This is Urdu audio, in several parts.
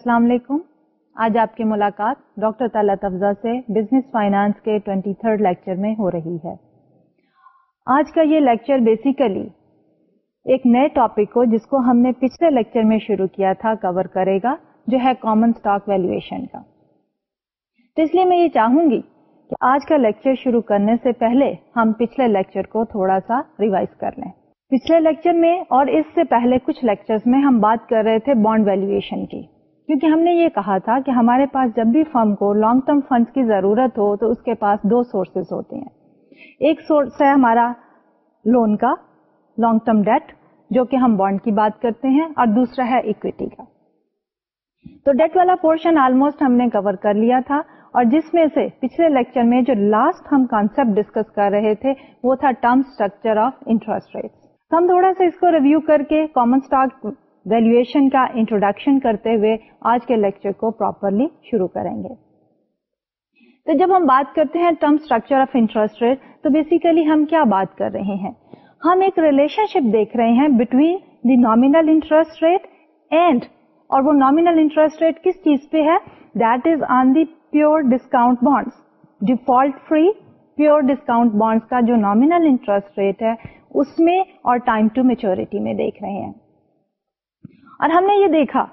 السلام علیکم۔ آج آپ کی ملاقات ڈاکٹر طلعت افزا سے بزنس فائنانس کے ٹوینٹی تھرڈ لیکچر میں ہو رہی ہے۔ آج کا یہ لیکچر بیسیکلی ایک نئے ٹاپک کو جس کو ہم نے پچھلے لیکچر میں شروع کیا تھا کور کرے گا، جو ہے کامن اسٹاک ویلویشن کا۔ تو اس لیے میں یہ چاہوں گی کہ آج کا لیکچر شروع کرنے سے پہلے ہم پچھلے لیکچر کو تھوڑا سا ریوائز کر لیں۔ پچھلے لیکچر میں اور اس سے پہلے کچھ لیکچر میں ہم بات کر رہے تھے بانڈ ویلویشن کی۔ کیونکہ ہم نے یہ کہا تھا کہ ہمارے پاس جب بھی فرم کو لانگ ٹرم فنڈ کی ضرورت ہو تو اس کے پاس دو سورسز ہوتے ہیں۔ ایک سورس ہے ہمارا لون کا لانگ ٹرم ڈیٹ جو کہ ہم بانڈ کی بات کرتے ہیں، اور دوسرا ہے اکویٹی کا۔ تو ڈیٹ والا پورشن آلموسٹ ہم نے کور کر لیا تھا، اور جس میں سے پچھلے لیکچر میں جو لاسٹ ہم کانسپٹ ڈسکس کر رہے تھے، وہ تھا term structure of interest rate ہم تھوڑا سا اس کو ریویو کر کے کامن اسٹاک ویلویشن کا انٹروڈکشن کرتے ہوئے آج کے لیکچر کو پراپرلی شروع کریں گے۔ تو جب ہم بات کرتے ہیں term structure of interest rate تو بیسیکلی ہم کیا بات کر رہے ہیں؟ ہم ایک ریلیشن شپ دیکھ رہے ہیں between the nominal interest rate and اور وہ نامل انٹرسٹ ریٹ کس چیز پہ ہے؟ That is on the pure discount bonds default free pure discount bonds کا جو نامل انٹرسٹ ریٹ ہے، اس میں اور ٹائم ٹو میچورٹی میں دیکھ رہے ہیں۔ اور ہم نے یہ دیکھا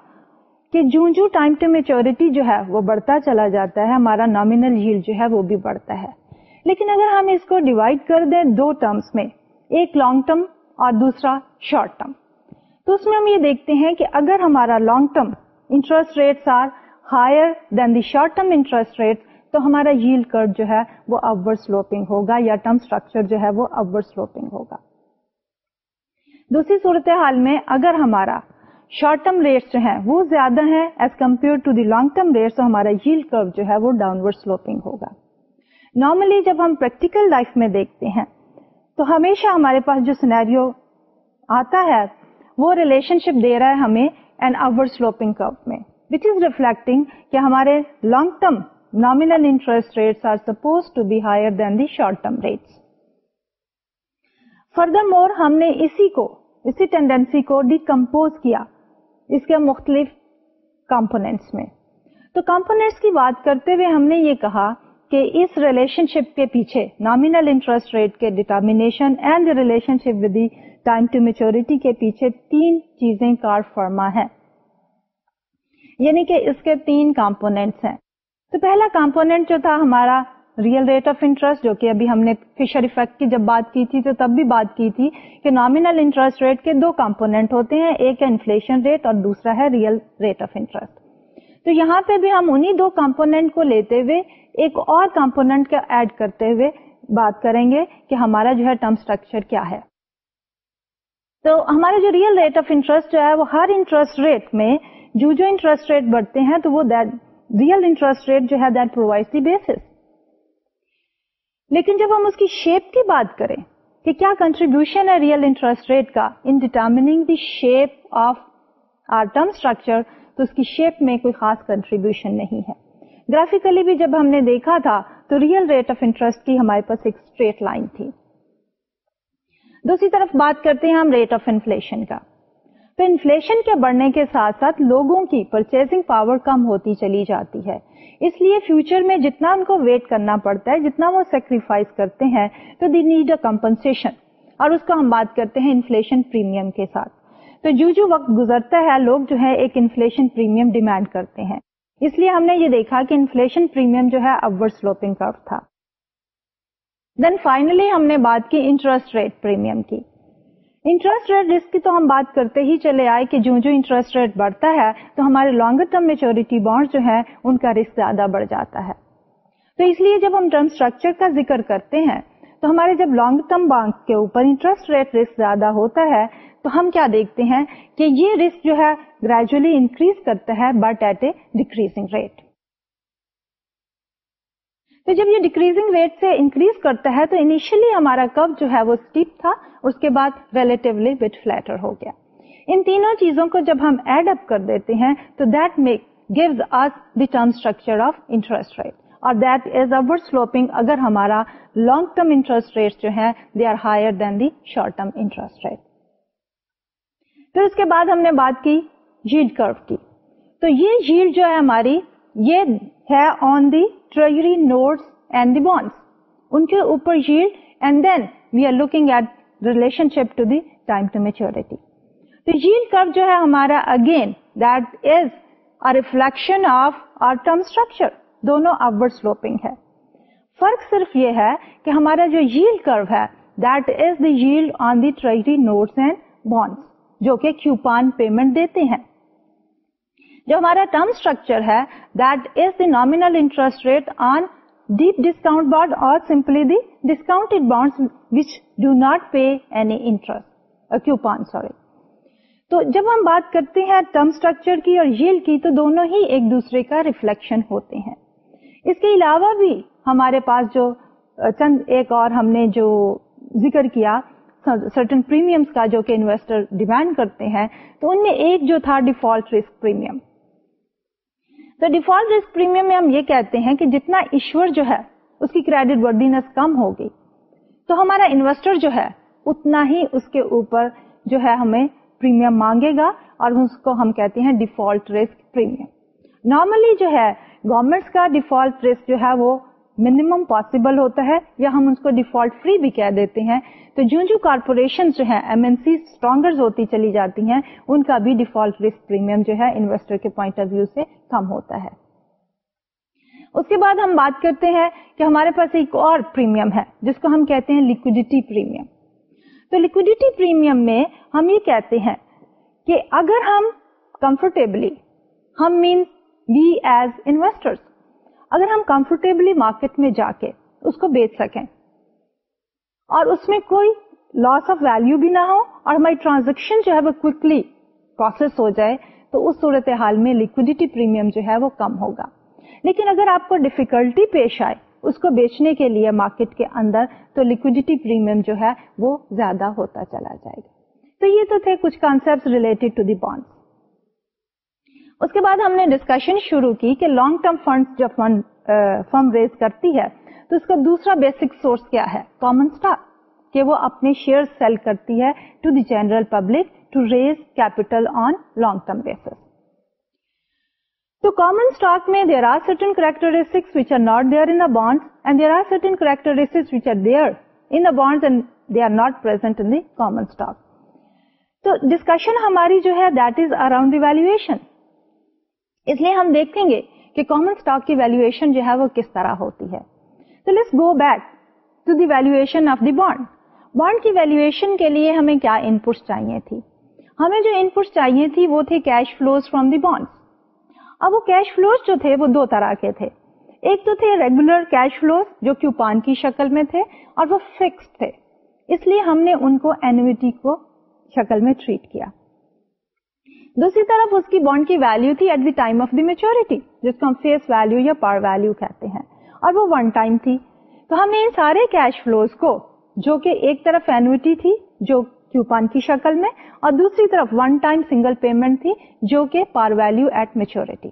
کہ جو جو ٹائم ٹو میچورٹی جو ہے وہ بڑھتا چلا جاتا ہے، ہمارا نامل ہیل جو ہے وہ بھی بڑھتا ہے۔ لیکن اگر ہم اس کو ڈیوائڈ کر دیں دو ٹرمس میں، ایک لانگ ٹرم اور دوسرا شارٹ ٹرم تو اس میں ہم یہ دیکھتے ہیں کہ اگر ہمارا long term interest rates are higher than the short term interest rate تو ہمارا ہیل کرٹ جو ہے وہ ابر سلوپنگ ہوگا یا ٹرم اسٹرکچر جو ہے وہ ابر سلوپنگ ہوگا۔ دوسری صورتحال میں اگر ہمارا شارٹ ٹرم ریٹس جو ہیں وہ زیادہ ہیں as compare to the long term rates ہمارا ہیل کرو جو ہے وہ ڈاؤن ورڈ سلوپنگ ہوگا۔ نارملی جب ہم پریکٹیکل لائف میں دیکھتے ہیں، تو ہمیشہ ہمارے پاس جو سینیریو آتا ہے، وہ ریلیشن شپ دے رہا ہے ہمیں اینڈ آور سلوپنگ کرو میں۔ وچ از ریفلیکٹنگ کہ ہمارے long term nominal interest rates are suppose to be higher than the short term rates furthermore ہم نے اسی کو، اسی ٹینڈینسی کو ڈیکمپوز کیا۔ اس کے مختلف کمپونیٹس میں۔ تو کمپونیٹس کی بات کرتے ہوئے ہم نے یہ کہا کہ اس ریلیشن شپ کے پیچھے نامل انٹرسٹ ریٹ کے determination and relationship with time to maturity کے پیچھے تین چیزیں کار فرما ہے یعنی کہ اس کے تین کمپونیٹس ہیں۔ تو پہلا کمپونیٹ جو تھا ہمارا ریئل ریٹ آف انٹرسٹ جو کہ ابھی ہم نے فشر افیکٹ کی جب بات کی تھی تو تب بھی بات کی تھی کہ نامل انٹرسٹ ریٹ کے دو کمپونیٹ ہوتے ہیں، ایک ہے انفلشن ریٹ اور دوسرا ہے ریئل ریٹ آف انٹرسٹ تو یہاں پہ بھی ہم انہیں دو کمپونیٹ کو لیتے ہوئے ایک اور کمپونیٹ کا ایڈ کرتے ہوئے بات کریں گے کہ ہمارا جو ہے ٹرم اسٹرکچر کیا ہے. تو ہمارا جو ریئل ریٹ آف انٹرسٹ جو ہے وہ ہر انٹرسٹ ریٹ میں جو جو انٹرسٹ ریٹ بڑھتے ہیں تو وہ ریئل انٹرسٹ ریٹ جو ہے دیٹ پرووائڈ دی بیسس لیکن جب ہم اس کی شیپ کی بات کریں کہ کیا کنٹریبیوشن ہے ریئل انٹرسٹ ریٹ کا in determining the shape of our term structure تو اس کی شیپ میں کوئی خاص کنٹریبیوشن نہیں ہے۔ گرافکلی بھی جب ہم نے دیکھا تھا، تو ریئل ریٹ آف انٹرسٹ کی ہمارے پاس ایک اسٹریٹ لائن تھی۔ دوسری طرف بات کرتے ہیں ہم ریٹ آف انفلشن کا۔ تو انفلشن کے بڑھنے کے ساتھ ساتھ لوگوں کی پرچیزنگ پاور کم ہوتی چلی جاتی ہے۔ اس لیے فیوچر میں جتنا ان کو ویٹ کرنا پڑتا ہے، جتنا وہ سیکریفائز کرتے ہیں، تو دی نیڈ اے کمپنسن اور اس کو ہم بات کرتے ہیں انفلشن پریمیم کے ساتھ۔ تو جو جو وقت گزرتا ہے، لوگ جو ہے ایک انفلشن پریمیم ڈیمانڈ کرتے ہیں۔ اس لیے ہم نے یہ دیکھا کہ انفلشن پریمیم جو ہے ابر سلوپنگ کرو تھا۔ دین فائنلی ہم نے بات کی انٹرسٹ ریٹ پریمیم کی۔ انٹرسٹ ریٹ رسک کی تو ہم بات کرتے ہی چلے آئے کہ جو جو انٹرسٹ ریٹ بڑھتا ہے، تو ہمارے لانگر ٹرم میچورٹی بانڈ جو ہے ان کا رسک زیادہ بڑھ جاتا ہے۔ تو اس لیے جب ہم ٹرم اسٹرکچر کا ذکر کرتے ہیں، تو ہمارے جب لانگ ٹرم بانک کے اوپر انٹرسٹ ریٹ رسک زیادہ ہوتا ہے، تو ہم کیا دیکھتے ہیں کہ یہ رسک جو ہے گریجولی انکریز کرتا ہے but at a decreasing rate تو جب یہ ڈیکریزنگ ریٹ سے انکریز کرتا ہے تو انیشلی ہمارا کب جو ہے وہ اسٹیپ تھا اس کے بعد ریلیٹیولی بٹ فلیٹر ہو گیا۔ ان تینوں چیزوں کو جب ہم ایڈ اپ کر دیتے ہیں، تو that make gives us the term structure of interest rate اور دیٹ از اوور سلوپنگ اگر ہمارا لانگ ٹرم انٹرسٹ ریٹ جو ہے they are higher than the short term interest rate پھر اس کے بعد ہم نے بات کی جیڈ کرو کی۔ تو یہ جھیل جو ہے ہماری یہ ہے on the treasury notes and the bonds ان کے اوپر جھیل and then we are looking at relationship to the time to maturity تو جھیل کرو جو ہے ہمارا again that is a reflection of our term structure دونوں اپورڈ سلوپنگ ہے. فرق صرف یہ ہے کہ ہمارا جو جھیل کرو ہے دیٹ از دی جھیل on the treasury notes and bonds جو کہ کیوپان پیمنٹ دیتے ہیں. جو ہمارا ٹرم اسٹرکچر ہے that is the nominal interest rate on deep discount bond اور simply the discount bond which do not pay any interest sorry تو جب ہم بات کرتے ہیں ٹرم اسٹرکچر کی اور جیل کی، تو دونوں ہی ایک دوسرے کا ریفلیکشن ہوتے ہیں. اس کے علاوہ بھی ہمارے پاس جو چند ایک اور ہم نے جو ذکر کیا سرٹن پریمیم کا جو کہ انویسٹر ڈیمانڈ کرتے ہیں، تو ان میں ایک جو تھا ڈیفالٹ رسک پریمیم تو ڈیفالٹ رسک پریمیم میں ہم یہ کہتے ہیں کہ جتنا ایشور جو ہے، اس کی کریڈٹ وردینس کم ہوگی۔ تو ہمارا انویسٹر جو ہے، اتنا ہی اس کے اوپر جو ہے ہمیں پریمیم مانگے گا اور اس کو ہم کہتے ہیں ڈیفالٹ رسک پریمیم نارملی جو ہے گورمنٹ کا ڈیفالٹ رسک جو ہے وہ منیمم پاسبل ہوتا ہے یا ہم اس کو ڈیفالٹ فری بھی کہہ دیتے ہیں۔ تو جو جو کارپوریشن جو ہے ایم این سی اسٹرانگر ہوتی چلی جاتی ہیں، ان کا بھی ڈیفالٹ رسک پریمیم جو ہے انویسٹر کے پوائنٹ آف ویو سے کم ہوتا ہے۔ اس کے بعد ہم بات کرتے ہیں کہ ہمارے پاس ایک اور پریمیم ہے، جس کو ہم کہتے ہیں لیکوڈیٹی پریمیم تو لیکوڈیٹی پریمیم میں ہم یہ کہتے ہیں کہ اگر ہم کمفرٹیبلی ہم مینس وی ایز انویسٹرس اگر ہم کمفرٹیبلی مارکیٹ میں جا کے اس کو بیچ سکیں اور اس میں کوئی لاس آف ویلو بھی نہ ہو اور ہماری ٹرانزیکشن جو ہے وہ کوکلی پروسیس ہو جائے، تو اس صورت حال میں لکوڈیٹی پریمیم جو ہے وہ کم ہوگا۔ لیکن اگر آپ کو ڈیفیکلٹی پیش آئے اس کو بیچنے کے لیے مارکیٹ کے اندر، تو لکوڈیٹی پریمیم جو ہے وہ زیادہ ہوتا چلا جائے گا۔ تو یہ تو تھے کچھ concept related to the bond اس کے بعد ہم نے ڈسکشن شروع کی کہ لانگ ٹرم فنڈ جب فنڈ فرم ریز کرتی ہے، تو اس کا دوسرا بیسک سورس کیا ہے؟ کامن اسٹاک کہ وہ اپنے شیئر سیل کرتی ہے to the general public to raise capital on long term basis تو کامن اسٹاک میں there are certain characteristics which are not there in bond and there are certain characteristics which are there in bond and they are not present in the common stock تو ڈسکشن ہماری جو ہے that is around the valuation اس لیے ہم دیکھیں گے کہ کامن اسٹاک کی ویلویشن جو ہے وہ کس طرح ہوتی ہے۔ تو let's go back to the valuation of the bond bond کی ویلویشن کے لیے ہمیں کیا ان پٹ چاہیے تھی؟ ہمیں جو ان پٹ چاہیے تھی وہ تھے cash flows from the bond اب وہ کیش فلوز جو تھے وہ دو طرح کے تھے۔ ایک تو تھے ریگولر کیش فلوز جو کیوپان کی شکل میں تھے اور وہ فکس تھے۔ اس لیے ہم نے ان کو اینوٹی کو شکل میں ٹریٹ کیا۔ دوسری طرف اس کی بانڈ کی ویلو تھی at the time of the maturity جس کو ہم فیس ویلو یا پار ویلو کہتے ہیں. اور وہ ون ٹائم تھی. تو ہم نے ان سارے کیش فلوز کو، جو کہ ایک طرف اینوٹی تھی، جو کیوپان کی شکل میں، اور دوسری طرف ون ٹائم سنگل پیمنٹ تھی، جو کہ پار ویلو ایٹ میچورٹی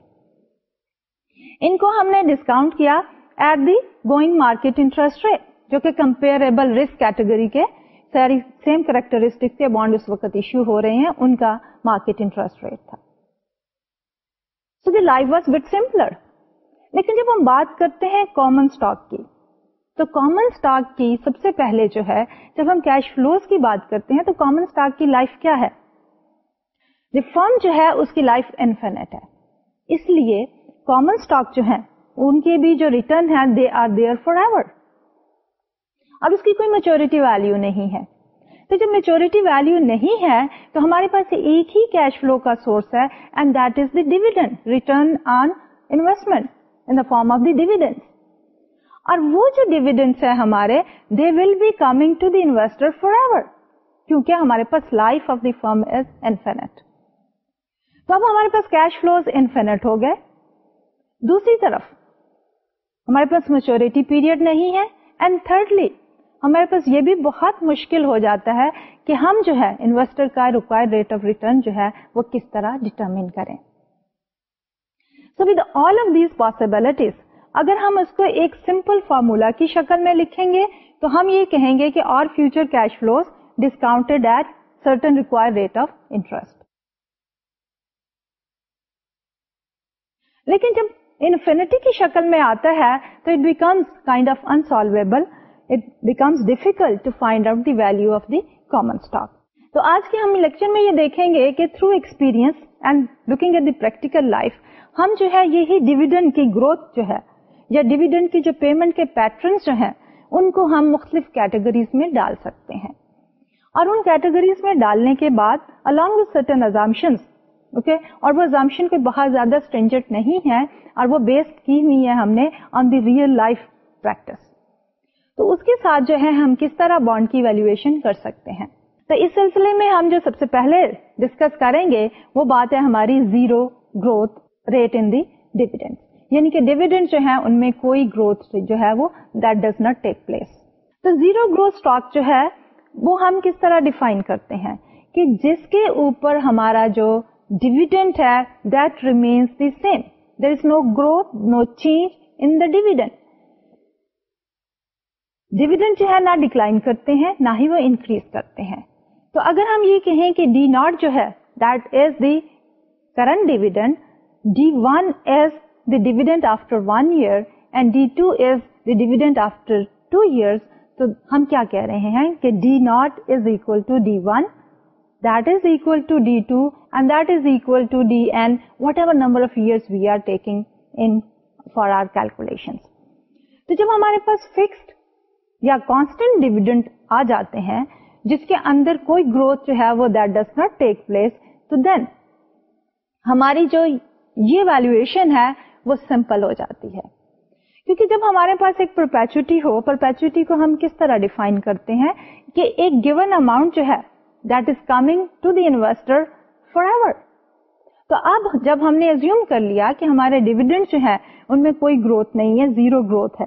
ان کو ہم نے ڈسکاؤنٹ کیا at the going market interest rate جو کہ کمپیئربل رسک کیٹیگری کے ساری سیم کریکٹرسٹک سے بانڈ اس وقت ایشو ہو رہے ہیں، ان کا مارکیٹ انٹرسٹ ریٹ تھا۔ So the life was but simpler لیکن جب ہم بات کرتے ہیں کامن اسٹاک کی، تو کامن اسٹاک کی سب سے پہلے جو ہے، جب ہم کیش فلوز کی بات کرتے ہیں، تو کامن اسٹاک کی لائف کیا ہے؟ فرم جو ہے، اس کی لائف انفینٹ ہے۔ اس لیے کامن اسٹاک جو ہے ان کے بھی جو ریٹرن ہے they are there forever اب اس کی کوئی میچورٹی ویلو نہیں ہے۔ تو جب میچورٹی ویلو نہیں ہے، تو ہمارے پاس ایک ہی کیش فلو کا سورس ہے and that is the dividend return on investment in the form of the dividend اور وہ جو ڈیویڈنڈ ہے ہمارے they will be coming to the investor forever کیونکہ ہمارے پاس life of the firm is infinite تو اب ہمارے پاس کیش فلوز انفینٹ ہو گئے۔ دوسری طرف، ہمارے پاس میچورٹی پیریڈ نہیں ہے اینڈ تھرڈلی ہمارے پاس یہ بھی بہت مشکل ہو جاتا ہے کہ ہم جو ہے انویسٹر کا ریکوائرڈ ریٹ آف ریٹرن جو ہے وہ کس طرح ڈٹرمن کریں۔ So with all of these possibilities اگر ہم اس کو ایک سمپل فارمولا کی شکل میں لکھیں گے، تو ہم یہ کہیں گے کہ اور future cash flows discounted at certain require rate of interest لیکن جب انفینٹی کی شکل میں آتا ہے، تو it becomes kind of unsolvable it becomes difficult to find out the value of the common stock تو آج کے ہم لیکچر میں یہ دیکھیں گے کہ through experience and looking at the practical life ہم جو ہے یہی ڈویڈنڈ کی گروتھ جو ہے یا ڈویڈنڈ کی جو پیمنٹ کے پیٹرنس جو ہیں ان کو ہم مختلف کیٹیگریز میں ڈال سکتے ہیں اور ان کیٹیگریز میں ڈالنے کے بعد along with certain assumption okay اور وہ ازامشن کوئی بہت زیادہ اسٹرینجرٹ نہیں ہے اور وہ بیس کی ہوئی ہے ہم نے on the real life practice تو اس کے ساتھ جو ہے ہم کس طرح بانڈ کی ویلویشن کر سکتے ہیں؟ تو اس سلسلے میں ہم جو سب سے پہلے ڈسکس کریں گے، وہ بات ہے ہماری zero growth rate in the dividend یعنی کہ ڈیویڈینڈ جو ہے ان میں کوئی گروتھ جو ہے وہ that does not take place تو زیرو گروتھ اسٹاک جو ہے، وہ ہم کس طرح ڈیفائن کرتے ہیں؟ کہ جس کے اوپر ہمارا جو ڈیویڈینڈ ہے that remains the same there is no growth no change in the dividend dividend جو ہے، نہ ڈکلائن کرتے ہیں، نہ ہی وہ انکریز کرتے ہیں۔ تو اگر ہم یہ کہیں کہ ڈی ناٹ جو ہے that is the current dividend D one is the dividend after one year and D two is the dividend after two years تو ہم کیا کہہ رہے ہیں کہ D naught is equal to D one that is equal to D two and that is equal to D N whatever number of years we are taking in for our calculation تو جب ہمارے پاس فکسڈ یا کانسٹنٹ ڈیویڈنڈ آ جاتے ہیں، جس کے اندر کوئی گروتھ جو ہے وہ that does not take place تو دین ہماری جو یہ ویلویشن ہے وہ سمپل ہو جاتی ہے۔ کیونکہ جب ہمارے پاس ایک پرپیچوٹی ہو پرپیچوٹی کو ہم کس طرح ڈیفائن کرتے ہیں؟ کہ ایک گیون اماؤنٹ جو ہے that is coming to the investor forever تو اب جب ہم نے ازیوم کر لیا کہ ہمارے ڈیویڈنڈ جو ہے ان میں کوئی گروتھ نہیں ہے زیرو گروتھ ہے۔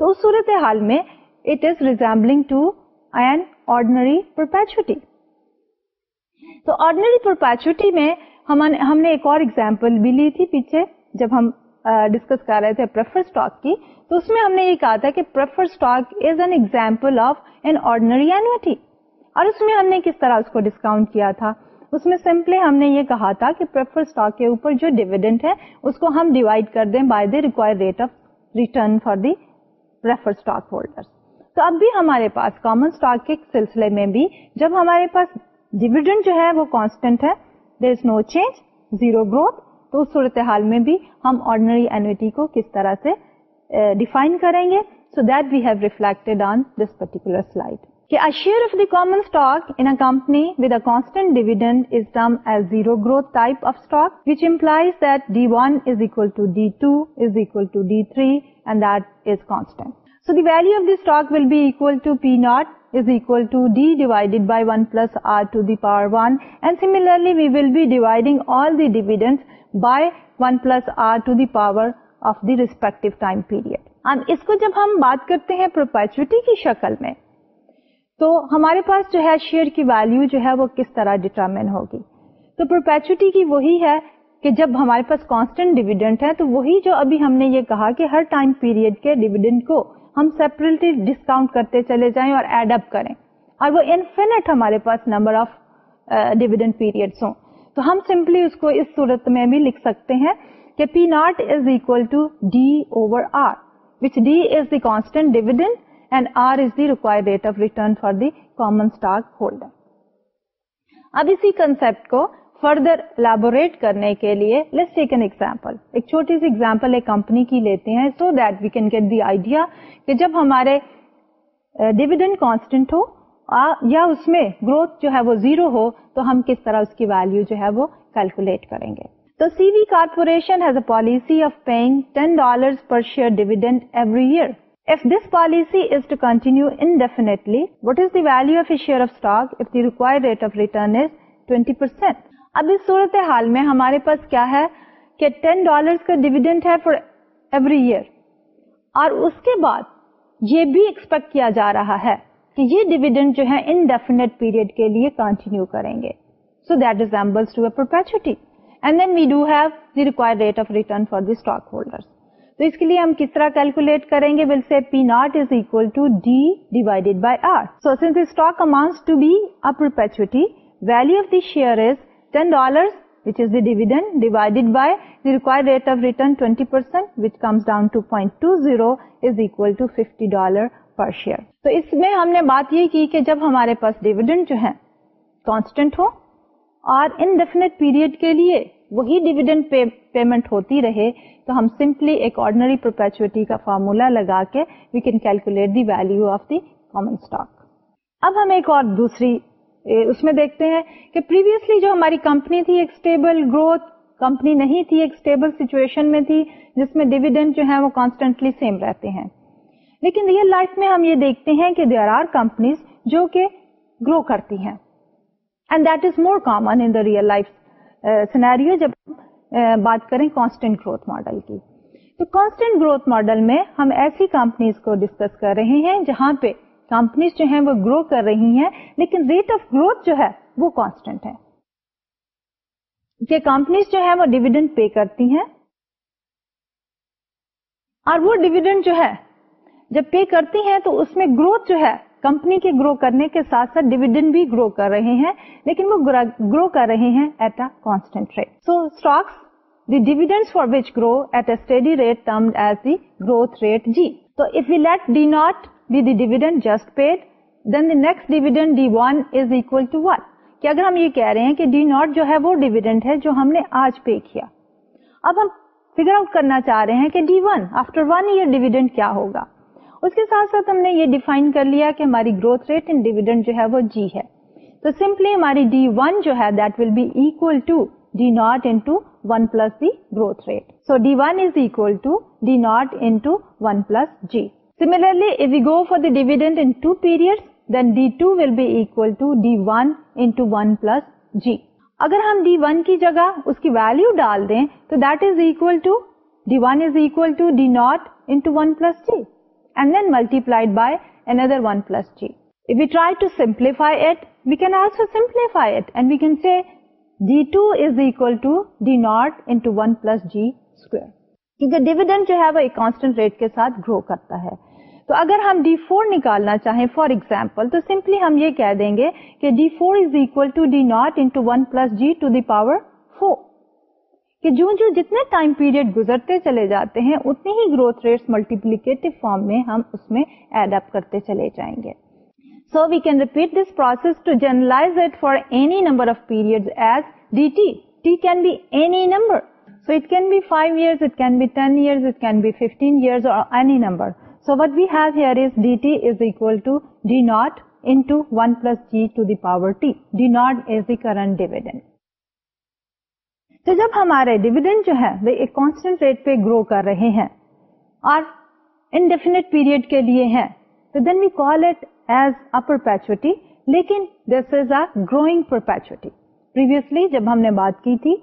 تو اس صورت حال میں it is resembling to an ordinary perpetuity تو آرڈنری پرپیچوٹی میں ہم نے ایک اور ایگزامپل بھی لی تھی پیچھے جب ہم ڈسکس کر رہے تھے پریفر اسٹاک کی. تو اس میں ہم نے یہ کہا تھا کہ prefer stock is an example of an ordinary annuity اور اس میں ہم نے کس طرح اس کو ڈسکاؤنٹ کیا تھا؟ اس میں سمپلی ہم نے یہ کہا تھا کہ پریفر اسٹاک کے اوپر جو ڈیویڈنٹ ہے، اس کو ہم ڈیوائڈ کر دیں by the require rate of return for the prefer stock holder تو اب بھی ہمارے پاس کامن اسٹاک کے سلسلے میں بھی جب ہمارے پاس ڈیویڈنڈ جو ہے وہ کانسٹینٹ ہے there is no change zero growth تو اس صورت حال میں بھی ہم آرڈنری اینوٹی کو کس طرح سے ڈیفائن uh, کریں گے؟ So that we have reflected on this particular slide کہ share of the common stock in company with a constant dividend is termed as zero growth type of stock which implies that D one is equal to D two is equal to D three and that is constant So the value of the stock will be equal to P naught is equal to D divided by 1 plus R to the power 1 and similarly we will be dividing all the dividends by 1 plus R to the power of the respective time period. اب اس کو جب ہم بات کرتے ہیں پروپیچوٹی کی شکل میں تو ہمارے پاس جو ہے شیئر کی ویلو جو ہے وہ کس طرح ڈٹرمن ہوگی تو پروپیچوٹی کی وہی ہے کہ جب ہمارے پاس کانسٹنٹ ڈیویڈنٹ ہے تو وہی جو ابھی ہم نے یہ کہا کہ ہر ٹائم پیریڈ کے ڈیویڈنٹ کو ہم سیپریٹلی ڈسکاؤنٹ کرتے چلے جائیں اور ایڈ اپ کریں۔ اور وہ انفینٹ ہمارے پاس نمبر آف ڈیویڈنڈ پیریڈ ہوں۔ تو ہم سمپلی اس کو اس صورت میں بھی لکھ سکتے ہیں کہ P naught is equal to D over R which D is the constant dividend and R is the require rate of return for the common stock holder اب اسی کنسپٹ کو فردر الیبوریٹ کرنے کے لیے لیٹس ٹیک این ایگزامپل ایک چھوٹی سی ایگزامپل ایک کمپنی کی لیتے ہیں so that we can get the idea کہ جب ہمارے uh, ڈیویڈنڈ کانسٹنٹ ہو یا اس میں گروتھ جو ہے وہ زیرو ہو تو ہم کس طرح اس کی ویلو جو ہے وہ کیلکولیٹ کریں گے. تو C V corporation has a policy of paying ten dollar per share dividend every year If this policy is to continue indefinitely, what is the value of a share of stock if the required rate of return is 20%? اب اس صورت حال میں ہمارے پاس کیا ہے کہ ٹین ڈالر کا ڈیویڈنٹ ہے فار ایوری ایئر اور اس کے بعد یہ بھی ایکسپیکٹ کیا جا رہا ہے کہ یہ ڈیویڈنٹ جو ہے انڈیفینٹ پیریڈ کے لیے کنٹینیو کریں گے. So that resembles to a perpetuity and then we do have the require rate of return for the stockholder تو اس کے لیے ہم کس طرح کیلکولیٹ کریں گے؟ Will say P naught is equal to D divided by R so since stock amount to be a perpetuity value of the share is $10 which is the dividend divided by the required rate of return 20% which comes down to 0.20 is equal to $50 per share. تو اس میں ہم نے بات یہ کی کہ جب ہمارے پاس ڈیویڈنڈ جو ہے کانسٹنٹ ہو اور انڈیفینٹ پیریڈ کے لیے وہی ڈیویڈنڈ پیمنٹ ہوتی رہے تو ہم سمپلی ایک آرڈنری پروپیچوٹی کا فارمولا لگا کے we can calculate the value of the common stock اب ہم ایک اور دوسری اس میں دیکھتے ہیں کہ پریویسلی جو ہماری کمپنی تھی، ایک اسٹیبل گروتھ کمپنی نہیں تھی، ایک اسٹیبل سچویشن میں تھی، جس میں ڈیویڈنڈ جو ہے وہ کانسٹنٹلی سیم رہتے ہیں۔ لیکن ریئل لائف میں ہم یہ دیکھتے ہیں کہ دیر آر کمپنیز جو کہ گرو کرتی ہیں۔ And that is more common in the real life scenario جب بات کریں کانسٹینٹ گروتھ ماڈل کی۔ تو کانسٹینٹ گروتھ ماڈل میں ہم ایسی کمپنیز کو ڈسکس کر رہے ہیں جہاں پہ کمپنیز جو ہیں وہ گرو کر رہی ہیں، لیکن ریٹ آف گروتھ جو ہے وہ کانسٹینٹ ہے۔ کہ کمپنیز جو ہے وہ ڈویڈنڈ پے کرتی ہیں اور وہ ڈویڈنڈ جو ہے، جب پے کرتی ہیں تو اس میں گروتھ جو ہے کمپنی کے گرو کرنے کے ساتھ ساتھ ڈویڈنڈ بھی گرو کر رہے ہیں، لیکن وہ گرو کر رہے ہیں at a constant rate so stocks the dividend for which grow at a steady rate term as the growth rate G تو if you let D naught be the dividend just paid, then the next dividend D1 is equal to 1. کہ اگر ہم یہ کہہ رہے ہیں کہ ڈی ناٹ جو ہے وہ ڈیویڈنڈ ہے جو ہم نے آج پے کیا. اب ہم فگر آؤٹ کرنا چاہ رہے ہیں کہ D one after one year dividend کیا ہوگا؟ اس کے ساتھ ساتھ ہم نے یہ ڈیفائن کر لیا کہ ہماری گروتھ ریٹ ان ڈیویڈنڈ جو ہے وہ جی ہے. تو سمپلی ہماری ڈی ون جو ہے that will be equal to D naught into one plus the growth rate so D one is equal to D naught into one plus G Similarly, if we go for the dividend in 2 periods, then D2 will be equal to D1 into 1 plus G. اگر ہم D1 کی جگہ اس کی ویلو ڈال دیں تو that is equal to D one is equal to D naught into one plus G and then multiplied by another one plus If we try to simplify it, we can also simplify it and we can say D2 is equal to D naught into 1 plus G square. کیونکہ ڈیویڈنڈ جو ہے وہ ایک کانسٹنٹ ریٹ کے ساتھ گرو کرتا ہے۔ تو اگر ہم ڈی فور نکالنا چاہیں فار ایگزامپل تو سمپلی ہم یہ کہہ دیں گے کہ D four is equal to D naught into one plus G to the power four کہ جو جو جتنے ٹائم پیریڈ گزرتے چلے جاتے ہیں، اتنی ہی گروتھ ریٹ ملٹیپلیکیٹو فارم میں ہم اس میں ایڈ اپ کرتے چلے جائیں گے۔ So we can repeat this process to generalize it for any number of period as D T T can be any number So it can be 5 years, it can be 10 years, it can be 15 years or any number. So what we have here is dt is equal to d naught into 1 plus g to the power t. d naught is the current dividend. تو جب ہمارے ڈیویڈنڈ جو ہے وہ ایک کانسٹنٹ ریٹ پہ گرو کر رہے ہیں اور انڈیفینٹ پیریڈ کے لیے ہیں تو then we call it as a perpetuity لیکن this is a growing perpetuity previously جب ہم نے بات کی تھی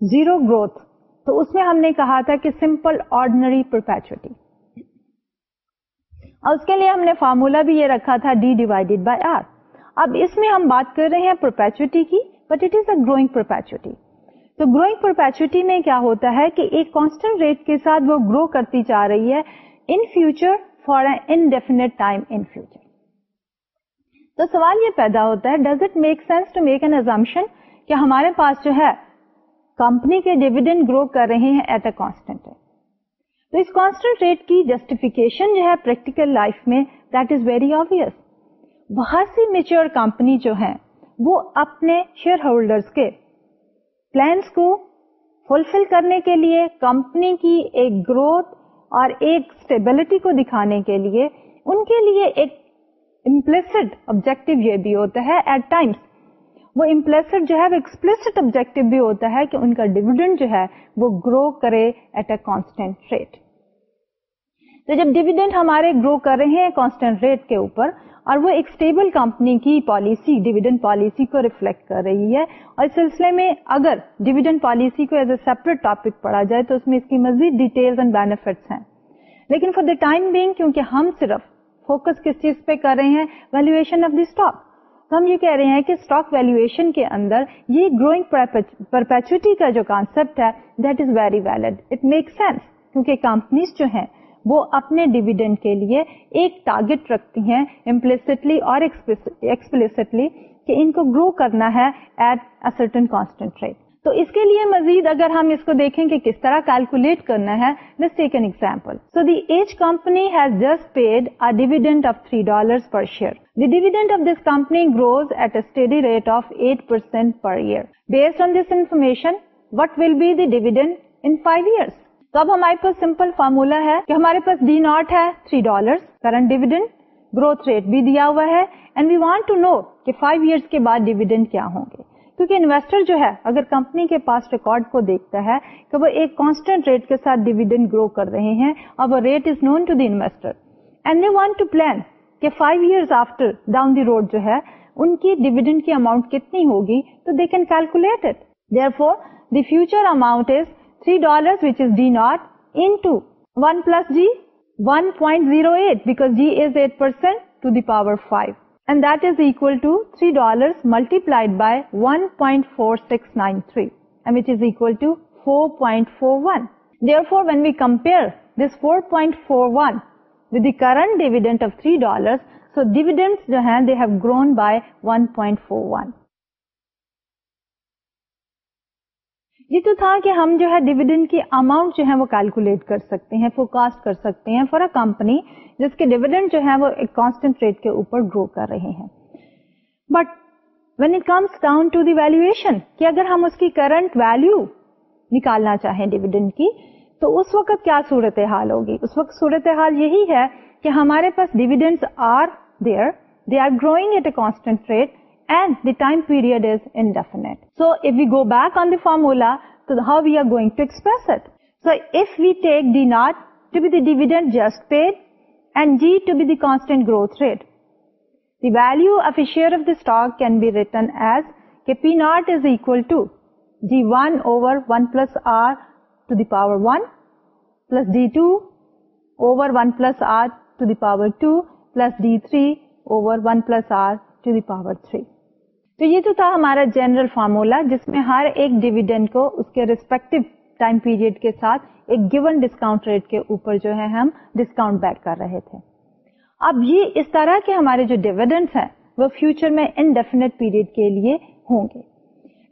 زیرو گروتھ۔ تو اس میں ہم نے کہا تھا کہ سمپل آرڈنری پرپیچوٹی۔ اور اس کے لیے ہم نے فارمولا بھی یہ رکھا تھا ڈی ڈیوائڈیڈ بائی آر۔ اب اس میں ہم بات کر رہے ہیں پرپیچوٹی کی but it is a growing perpetuity تو گروئنگ پرپیچوٹی میں کیا ہوتا ہے کہ ایک کانسٹنٹ ریٹ کے ساتھ وہ گرو کرتی جا رہی ہے in future for an indefinite time in future تو سوال یہ پیدا ہوتا ہے does it make sense to make an assumption کہ ہمارے پاس جو ہے کمپنی کے ڈیویڈنڈ گرو کر رہے ہیں ایٹ اے کانسٹنٹ تو اس کانسٹنٹ ریٹ کی جسٹیفیکیشن جو ہے پریکٹیکل لائف میں دیٹ از ویری آبیس بہت سی میچور کمپنی جو ہے وہ اپنے شیئر ہولڈرس کے پلانس کو فلفل کرنے کے لیے، کمپنی کی ایک گروتھ اور ایک اسٹیبلٹی کو دکھانے کے لیے، ان کے لیے ایک امپلسڈ آبجیکٹو یہ بھی ہوتا ہے ایٹ ٹائمس وہ امپلسڈ جو ہے وہ ایکسپلسڈ آبجیکٹو بھی ہوتا ہے کہ ان کا ڈیویڈنڈ جو ہے وہ گرو کرے ایٹ اے کانسٹینٹ ریٹ تو جب ڈیویڈنڈ ہمارے گرو کر رہے ہیں کانسٹینٹ ریٹ کے اوپر اور وہ ایک اسٹیبل کمپنی کی پالیسی ڈیویڈنڈ پالیسی کو ریفلیکٹ کر رہی ہے اور اس سلسلے میں اگر ڈیویڈنڈ پالیسی کو ایز اے سیپریٹ ٹاپک پڑھا جائے تو اس میں اس کی مزید ڈیٹیلز اینڈ بینیفٹس ہیں. لیکن فار دا ٹائم بینگ کیونکہ ہم صرف فوکس کس چیز پہ کر رہے ہیں؟ ویلویشن آف دی اسٹاک تو ہم یہ کہہ رہے ہیں کہ اسٹاک ویلویشن کے اندر یہ گروئنگ پرپیچوٹی کا جو کانسپٹ ہے that is very valid it make sense کیونکہ کمپنیز جو ہیں، وہ اپنے ڈیویڈنڈ کے لیے ایک ٹارگیٹ رکھتی ہیں امپلسٹلی اور ایکسپلسٹلی کہ ان کو گرو کرنا ہے at a certain constant rate تو اس کے لیے مزید اگر ہم اس کو دیکھیں کہ کس طرح کیلکولیٹ کرنا ہے let's take an example so the edge company has just paid a dividend of three dollar per share the dividend of this company grows at a steady rate of eight percent per year based on this information what will be the dividend in five years تو اب ہمارے پاس سمپل فارمولا ہے کہ ہمارے پاس ڈی ناٹ ہے three dollar current dividend growth rate بھی دیا ہوا ہے and we want to know کہ فائیو ایئرس کے بعد ڈیویڈنٹ کیا ہوں گے کیونکہ انویسٹر جو ہے، اگر کمپنی کے پاس ریکارڈ کو دیکھتا ہے کہ وہ ایک کانسٹنٹ ریٹ کے ساتھ ڈیویڈنڈ گرو کر رہے ہیں اور وہ rate is known to the investor and they want to plan کہ five years after down the road جو ہے ان کی ڈیویڈنڈ کی اماؤنٹ کتنی ہوگی تو they can calculate it therefore the future amount is three dollar which is D naught into one plus G one point zero eight because G is eight percent to the power five and that is equal to $3 multiplied by 1.4693 and which is equal to 4.41. Therefore, when we compare this 4.41 with the current dividend of $3, so dividends they have grown by 1.41. یہ تو تھا کہ ہم جو ہے ڈیویڈنڈ کی اماؤنٹ جو ہے وہ کیلکولیٹ کر سکتے ہیں فورکاسٹ کر سکتے ہیں فار اے کمپنی جس کے ڈیویڈنڈ جو ہے وہ ایک کانسٹنٹ ریٹ کے اوپر گرو کر رہے ہیں. But when it comes down to the valuation کہ اگر ہم اس کی کرنٹ ویلو نکالنا چاہیں ڈیویڈنڈ کی، تو اس وقت کیا صورت حال ہوگی؟ اس وقت صورت حال یہی ہے کہ ہمارے پاس dividend are there they are growing at a constant rate and the time period is indefinite. So if we go back on the formula, so how we are going to express it? So if we take D naught to be the dividend just paid and G to be the constant growth rate, the value of a share of the stock can be written as P naught is equal to D1 over 1 plus R to the power 1 plus D2 over 1 plus R to the power 2 plus D3 over 1 plus R to the power 3. تو یہ تو تھا ہمارا جنرل فارمولا جس میں ہر ایک ڈیویڈنڈ کو اس کے ریسپیکٹو ٹائم پیریڈ کے ساتھ ایک گیون ڈسکاؤنٹ ریٹ کے اوپر جو ہے ہم ڈسکاؤنٹ بیک کر رہے تھے۔ اب یہ اس طرح کے ہمارے جو ڈیویڈنڈ ہیں وہ فیوچر میں انڈیفینٹ پیریڈ کے لیے ہوں گے۔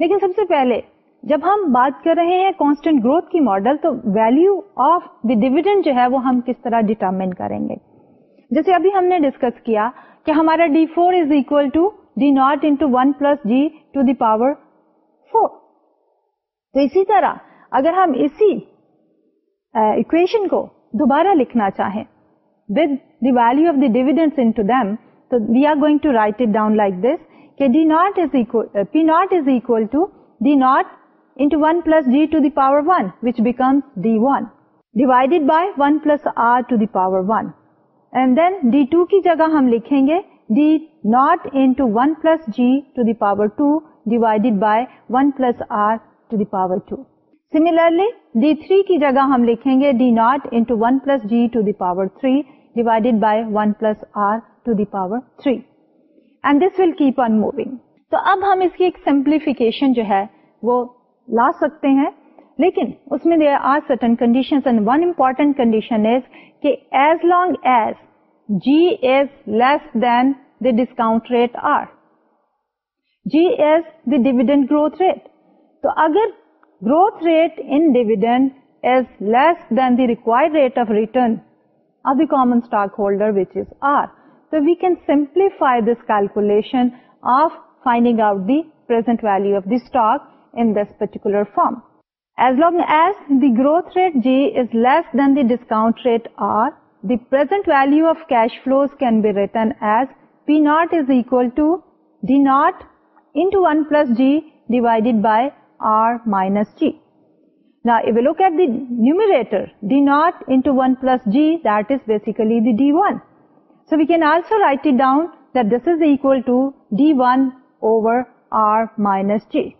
لیکن سب سے پہلے جب ہم بات کر رہے ہیں کانسٹنٹ گروتھ کی ماڈل تو ویلو آف دی ڈیویڈنڈ جو ہے وہ ہم کس طرح ڈیٹرمن کریں گے۔ جیسے ابھی ہم نے ڈسکس کیا کہ ہمارا D four is equal to D naught into one plus G to the power four تو اسی طرح اگر ہم اسی اکویشن کو دوبارہ لکھنا چاہیں with the value of the dividends into them تو we are going to write it down like this کہ D naught is P naught is equal to D naught into one plus G to the power one which becomes D one divided by one plus R to the power one and then D two کی جگہ ہم لکھیں گے D naught into one plus G to the power two divided by one plus R to the power two similarly D three کی جگہ ہم لکھیں گے D naught into one plus G to the power three divided by one plus R to the power three and this will keep on moving تو اب ہم اس کی ایک سمپلیفیکیشن جو ہے وہ لا سکتے ہیں. لیکن اس میں there are certain condition one important condition is کہ as long as G is less than the discount rate R. G is the dividend growth rate. So, agar growth rate in dividend is less than the required rate of return of the common stockholder, which is R, so we can simplify this calculation of finding out the present value of the stock in this particular form. As long as the growth rate G is less than the discount rate R, the present value of cash flows can be written as P naught is equal to D naught into 1 plus G divided by R minus G. Now, if we look at the numerator, D naught into 1 plus G, that is basically the D1. So, we can also write it down that this is equal to D1 over R minus G.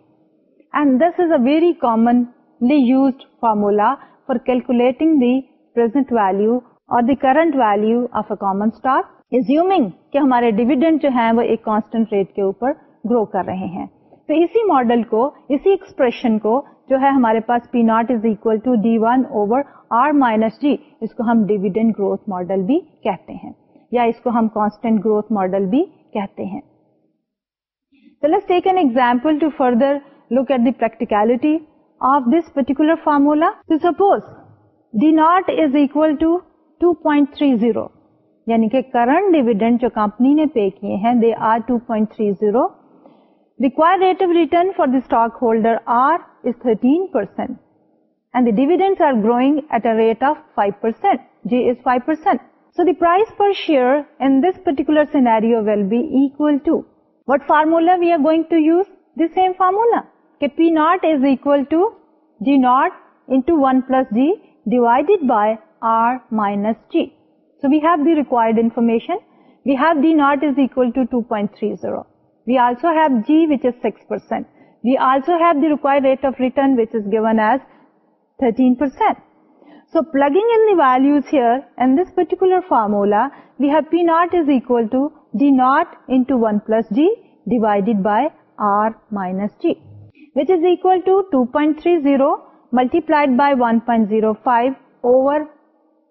And this is a very commonly used formula for calculating the present value اور the current value of a common stock assuming کہ ہمارے ڈیویڈنڈ جو ہیں وہ ایک کانسٹنٹ ریٹ کے اوپر گرو کر رہے ہیں تو اسی ماڈل کو، اسی ایکسپریشن کو جو ہے ہمارے پاس P naught is equal to D one over R minus G اس کو ہم ڈیویڈنڈ گروتھ ماڈل بھی کہتے ہیں، یا اس کو ہم کانسٹنٹ گروتھ ماڈل بھی کہتے ہیں take an example to further look at the practicality of this particular formula. So suppose D naught is equal to 2.30 یعنی کہ کرنٹ ڈیویڈنڈ جو کمپنی نے پے کیے ہیں they are 2.30 require rate of return for the stockholder are is 13 percent and the dividends are growing at a rate of 5%. G is 5%. So the price per share in this particular scenario will be equal to what formula we are going to use? The same formula. P naught is equal to G naught into 1 plus G divided by R minus G. So we have the required information. We have D naught is equal to 2.30. We also have G which is 6%. We also have the required rate of return which is given as 13%. So plugging in the values here in this particular formula, we have P naught is equal to D naught into 1 plus G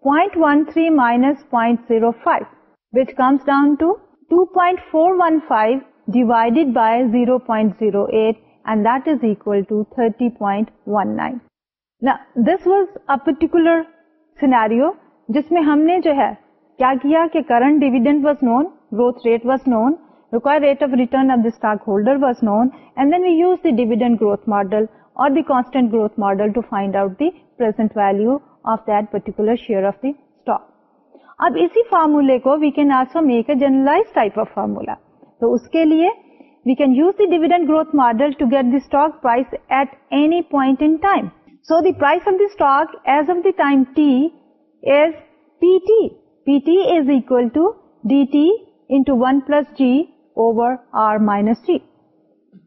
divided by R minus G, which is equal to 2.30 multiplied by 1.05 over 0.13 minus 0.05, which comes down to 2.415 divided by 0.08, and that is equal to 30.19. This was a particular scenario جس میں ہم نے جو ہے کیا کیا کہ current dividend was known growth rate was known require rate of return of the stockholder was known and then we use the dividend growth model اور the constant growth model to find out the present value of that particular share of the stock اب اسی فارمولے کو we can also make a generalize type of formula تو اس کے لیے we can use the dividend growth model to get the stock price at any point in time so the price of the stock as of the time T is P T P T is equal to D T one plus G over R minus G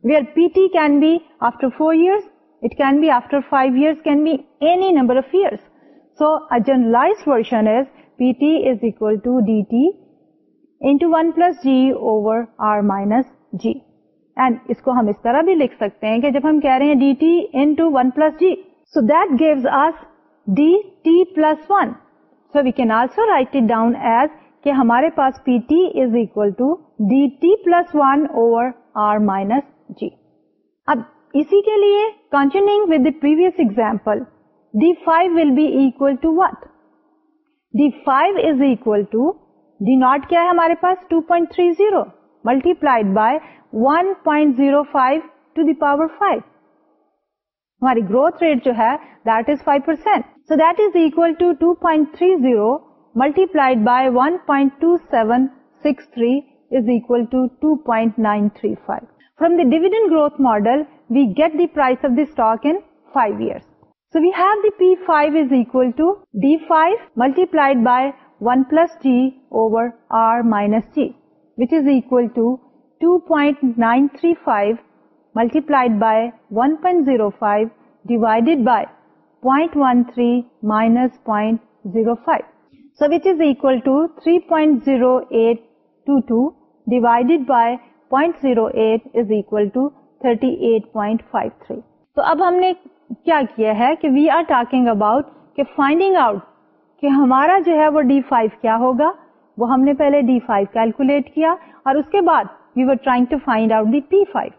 where P T can be after four years it can be after five years can be any number of years years. So a generalized version is PT is equal to dt into 1 plus g over r minus g. And اس کو ہم اس طرح بھی لکھ سکتے ہیں کہ جب ہم کہہ رہے ہیں D T into one plus G So that gives us dt plus 1. So we can also write it down as کہ ہمارے پاس P T is equal to D T plus one over R minus G اب اسی کے لیے continuing with previous example D five will be equal to what D five is equal to D naught کیا ہے ہمارے پاس 2.30 multiplied by 1.05 to the power 5 ہماری گروتھ ریٹ جو ہے that is five percent so that is equal to two point three zero multiplied by one point two seven six three is equal to two point nine three five from the dividend growth model we get the price of the stock in five years so we have the P five is equal to D five multiplied by one plus G over R minus G which is equal to two point nine three five multiplied by 1.05 divided by 0.13 minus 0.05. So which is equal to 3.0822 divided by 0.08 is equal to 38.53. تو اب ہم نے کیا کیا ہے کہ وی آر ٹاکنگ اباؤٹ کہ فائنڈنگ آؤٹ کہ ہمارا جو ہے وہ ڈی فائیو کیا ہوگا؟ وہ ہم نے پہلے ڈی فائیو کیلکولیٹ کیا اور اس کے بعد we were trying to find out the P five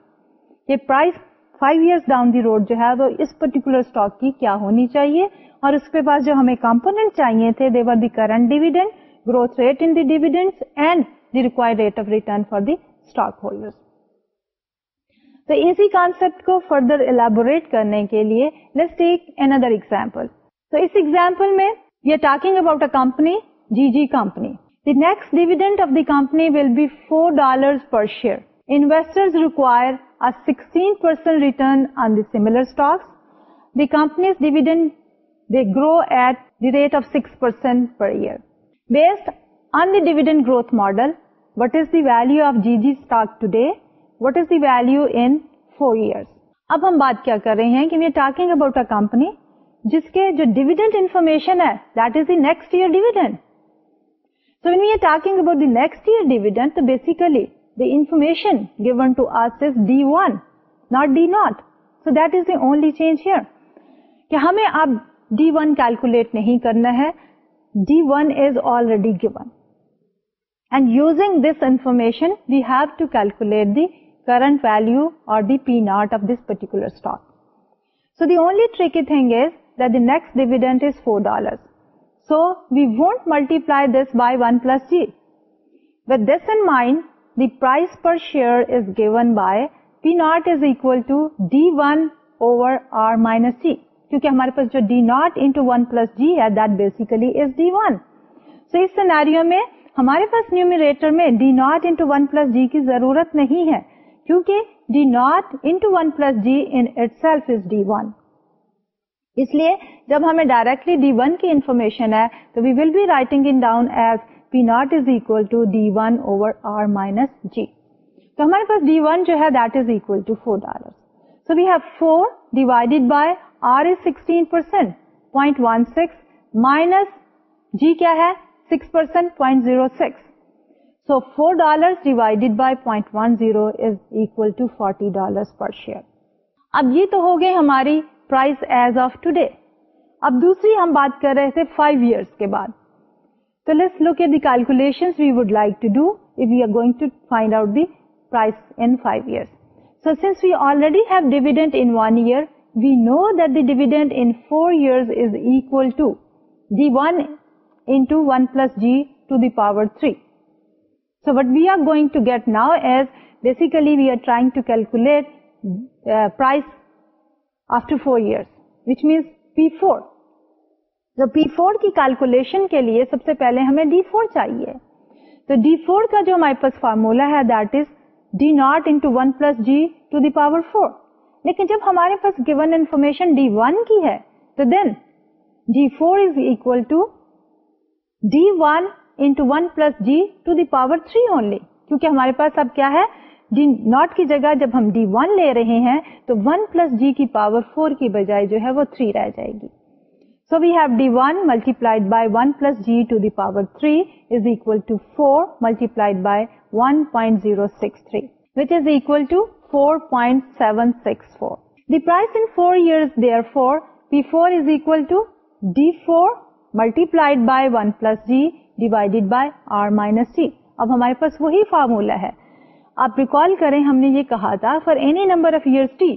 یہ price five years down the road جو ہے وہ اس پرٹیکولر اسٹاک کی کیا ہونی چاہیے اور اس کے بعد جو ہمیں کمپونیٹ چاہیے تھے they were the current dividend growth rate in the dividend and the require rate of return for the stockholder تو اسی کانسپٹ کو فردر ایلیبوریٹ کرنے کے لیے لیٹس ٹیک اندر ایگزامپل تو اس ایگزامپل میں we are talking about a company G G company the next dividend of the company will be four dollar per share investor require a 16% return on the similar stocks. The company's dividend, they grow at the rate of 6% per year. Based on the dividend growth model, what is the value of GG stock today? What is the value in 4 years? اب ہم بات کیا کر رہے ہیں کہ we are talking about a company جس کے جو ڈیویڈنٹ انفارمیشن ہے that is the next year dividend so when we are talking about the next year dividend تو basically the information given to us is D1, not D. So that is the only change here. کہ ہمیں اب D1 calculate نہیں کرنا ہے D1 is already given. And using this information, we have to calculate the current value or the P naught of this particular stock. So the only tricky thing is that the next dividend is $4. So we won't multiply this by 1 plus G. With this in mind, the price per share is given by P naught is equal to D1 over R minus G. کیونکہ ہمارے پاس جو D naught into one plus G ہے that basically is D one so us scenario میں ہمارے پاس نیومیریٹر میں D naught into one plus G کی ضرورت نہیں ہے کیونکہ D naught into one plus G in itself is D one اس لیے جب ہمیں ڈائریکٹلی ڈی ون کی انفارمیشن ہے تو we will be writing in down as P naught is equal to D one over R minus G تو ہمارے پاس ڈی ون جو ہے that is equal to four dollar so we have four divided by R is sixteen percent point one six minus G کیا ہے? Six percent point zero six so four dollar divided by point one zero is equal to forty dollar per share اب یہ تو ہو گئی ہماری price as of today اب دوسری ہم بات کر رہے تھے فائیو ایئرس کے بعد. تو let's look at the calculation we would like to do if we are going to find out the price in five years so since we already have dividend in one year we know that the dividend in 4 years is equal to d1 into 1 plus g to the power 3. So what we are going to get now is basically we are trying to calculate uh, price after 4 years, which means P4. تو پی فور کی کیلکولیشن کے لیے سب سے پہلے ہمیں ڈی فور چاہیے تو ڈی فور کا جو ہمارے پاس فارمولا ہے that is D naught into one plus G to the power four لیکن جب ہمارے پاس گیون انفارمیشن ڈی ون کی ہے تو then D four is equal to D into one plus G to the power three only کیونکہ ہمارے پاس اب کیا ہے؟ ڈی ناٹ کی جگہ جب ہم ڈی ون لے رہے ہیں، تو ون پلس جی کی پاور فور کی بجائے جو ہے وہ تھری رہ جائے گی. So we have D one multiplied by one plus G to the power three is equal to four multiplied by one point zero six three which is equal to four point seven 4.764. The price in 4 years therefore P4 is equal to D4 multiplied by 1 plus G divided by R minus T. اب ہمارے پاس وہی فارمولا ہے۔ آپ ریکال کریں ہم نے یہ کہا تھا for any number of years T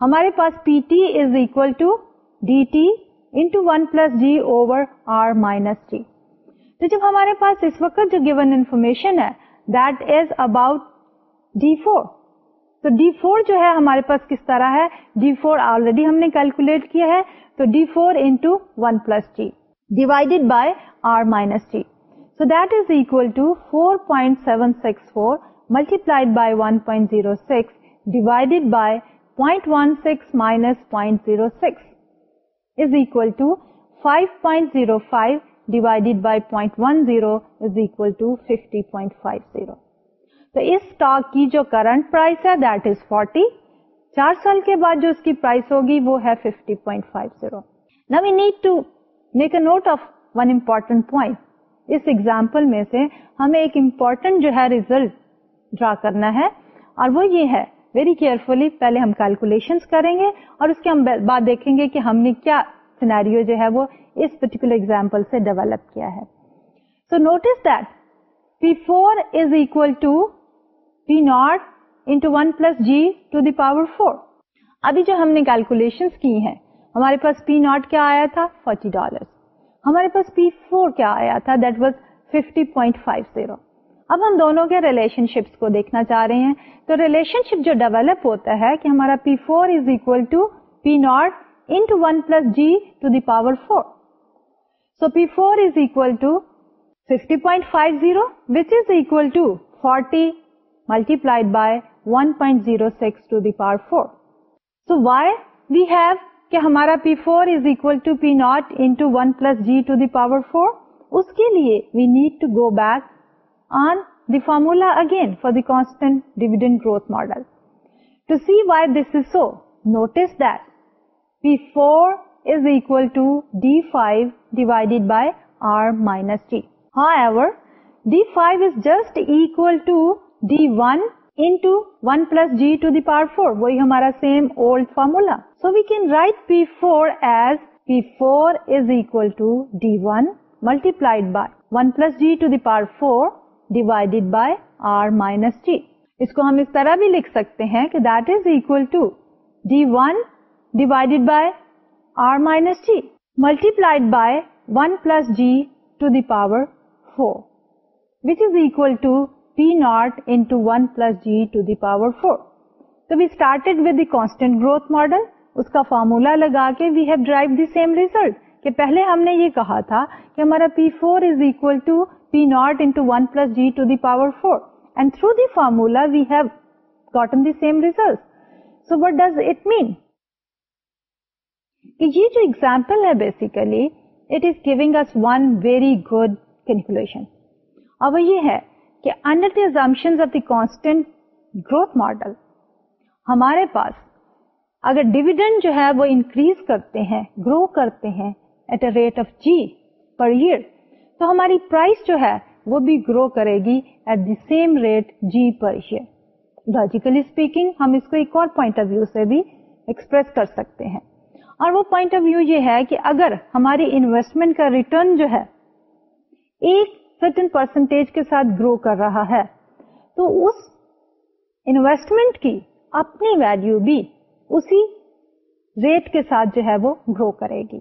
ہمارے پاس P T is equal to D T into one plus G over R minus T تو جب ہمارے پاس اس وقت جو گیون انفارمیشن ہے that is about D four تو ڈی فور جو ہے ہمارے پاس کس طرح ہے؟ ڈی فور آلریڈی ہم نے کیلکولیٹ کیا ہے، تو D four into one plus T divided by R minus T so that is equal to four point seven six four multiplied by one point zero six divided by point one six minus point zero six is equal to five point zero five divided by point one zero is equal to fifty point five zero تو اس اسٹاک کی جو کرنٹ پرائس ہے دیٹ از فورٹی چار سال کے بعد جو اس کی پرائس ہوگی وہ ہے ففٹی پوائنٹ فائیو زیرو نا we need to make a note of one important point us example میں سے ہمیں ایک امپورٹنٹ جو ہے ریزلٹ ڈرا کرنا ہے اور وہ یہ ہے ویری کیئرفلی پہلے ہم کیلکولیشن کریں گے اور اس کے ہم بعد دیکھیں گے کہ ہم نے کیا سینیریو جو ہے وہ اس پرٹیکولر ایگزامپل سے ڈیولپ کیا ہے. So notice that P four is equal to P naught into one plus G to the power four ابھی جو ہم نے کیلکولیشن کی ہیں ہمارے پاس پی ناٹ کیا آیا تھا؟ فورٹی ڈالر ہمارے پاس پی فور کیا آیا تھا؟ That was fifty point five zero اب ہم دونوں کے ریلیشن شپس کو دیکھنا چاہ رہے ہیں۔ تو ریلیشن شپ جو ڈیولپ ہوتا ہے کہ ہمارا P four is equal to P naught into one plus G to the power four so P four is equal to fifty point five zero which is equal to forty multiplied by 1.06 to the power 4. So why we have ہمارا P four is equal to P naught in power four اس کے لیے we need to go back on the formula again for the constant dividend growth model to see why دسو notice the four is equal to D five divided by R minus D five is just equal to D one into one plus G to the power four وہی ہمارا same old formula so we can write P four as P four is equal to D one multiplied by one plus G to the power four divided اس کو ہم اس طرح بھی لکھ سکتے ہیں کہ that is equal to D one divided by R minus G multiplied by one plus G to the power four which is to P naught into one plus G to the power four تو we started with the constant growth model اس کا فارمولا لگا کے we have derive the same result کہ پہلے ہم نے یہ کہا تھا کہ ہمارا P four is equal to P naught into one plus G to the power four and through the formula we have gotten the same result so what does it mean کہ یہ جو ایگزامپل ہے basically it is giving us one very good calculation اور وہ یہ ہے کہ under the assumption of the constant growth model ہمارے پاس اگر ڈویڈنڈ جو ہے وہ انکریز کرتے ہیں گرو کرتے ہیں at a rate of G per year تو ہماری پرائس جو ہے وہ بھی گرو کرے گی at the same rate G per year logically speaking ہم اس کو ایک اور پوائنٹ آف ویو سے بھی ایکسپریس کر سکتے ہیں. اور وہ پوائنٹ آف ویو یہ ہے کہ اگر ہماری انویسٹمنٹ کا ریٹرن جو ہے ایک سرٹن پرسنٹیج کے ساتھ گرو کر رہا ہے۔ تو اس انویسٹمنٹ کی اپنی ویلو بھی اسی ریٹ کے ساتھ جو ہے وہ گرو کرے گی۔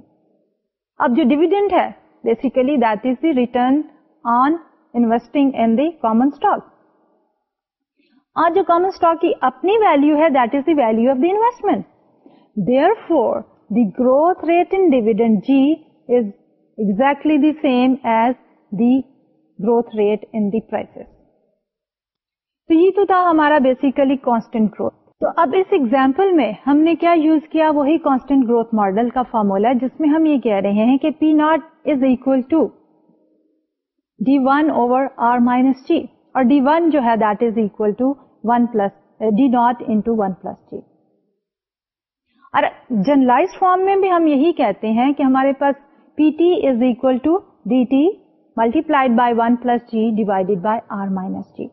اب جو ڈویڈنٹ ہے basically that is the return on investing in the common stock آج جو کامن اسٹاک کی اپنی ویلو ہے that is the value of the investment therefore the growth rate in dividend G is exactly the same as the growth rate in the prices تو یہ تو تھا ہمارا بیسیکلی کانسٹنٹ گروتھ تو اب اس ایگزامپل میں ہم نے کیا یوز کیا وہی کانسٹینٹ گروتھ ماڈل کا فارمولا جس میں ہم یہ کہہ رہے ہیں کہ P naught is equal to D one over R minus G اور ڈی ون جو ہے that is equal to one plus D naught into one plus G اور جنرلائز فارم میں بھی ہم یہی کہتے ہیں کہ ہمارے پاس P T is equal to D T multiplied by one plus G divided by R minus G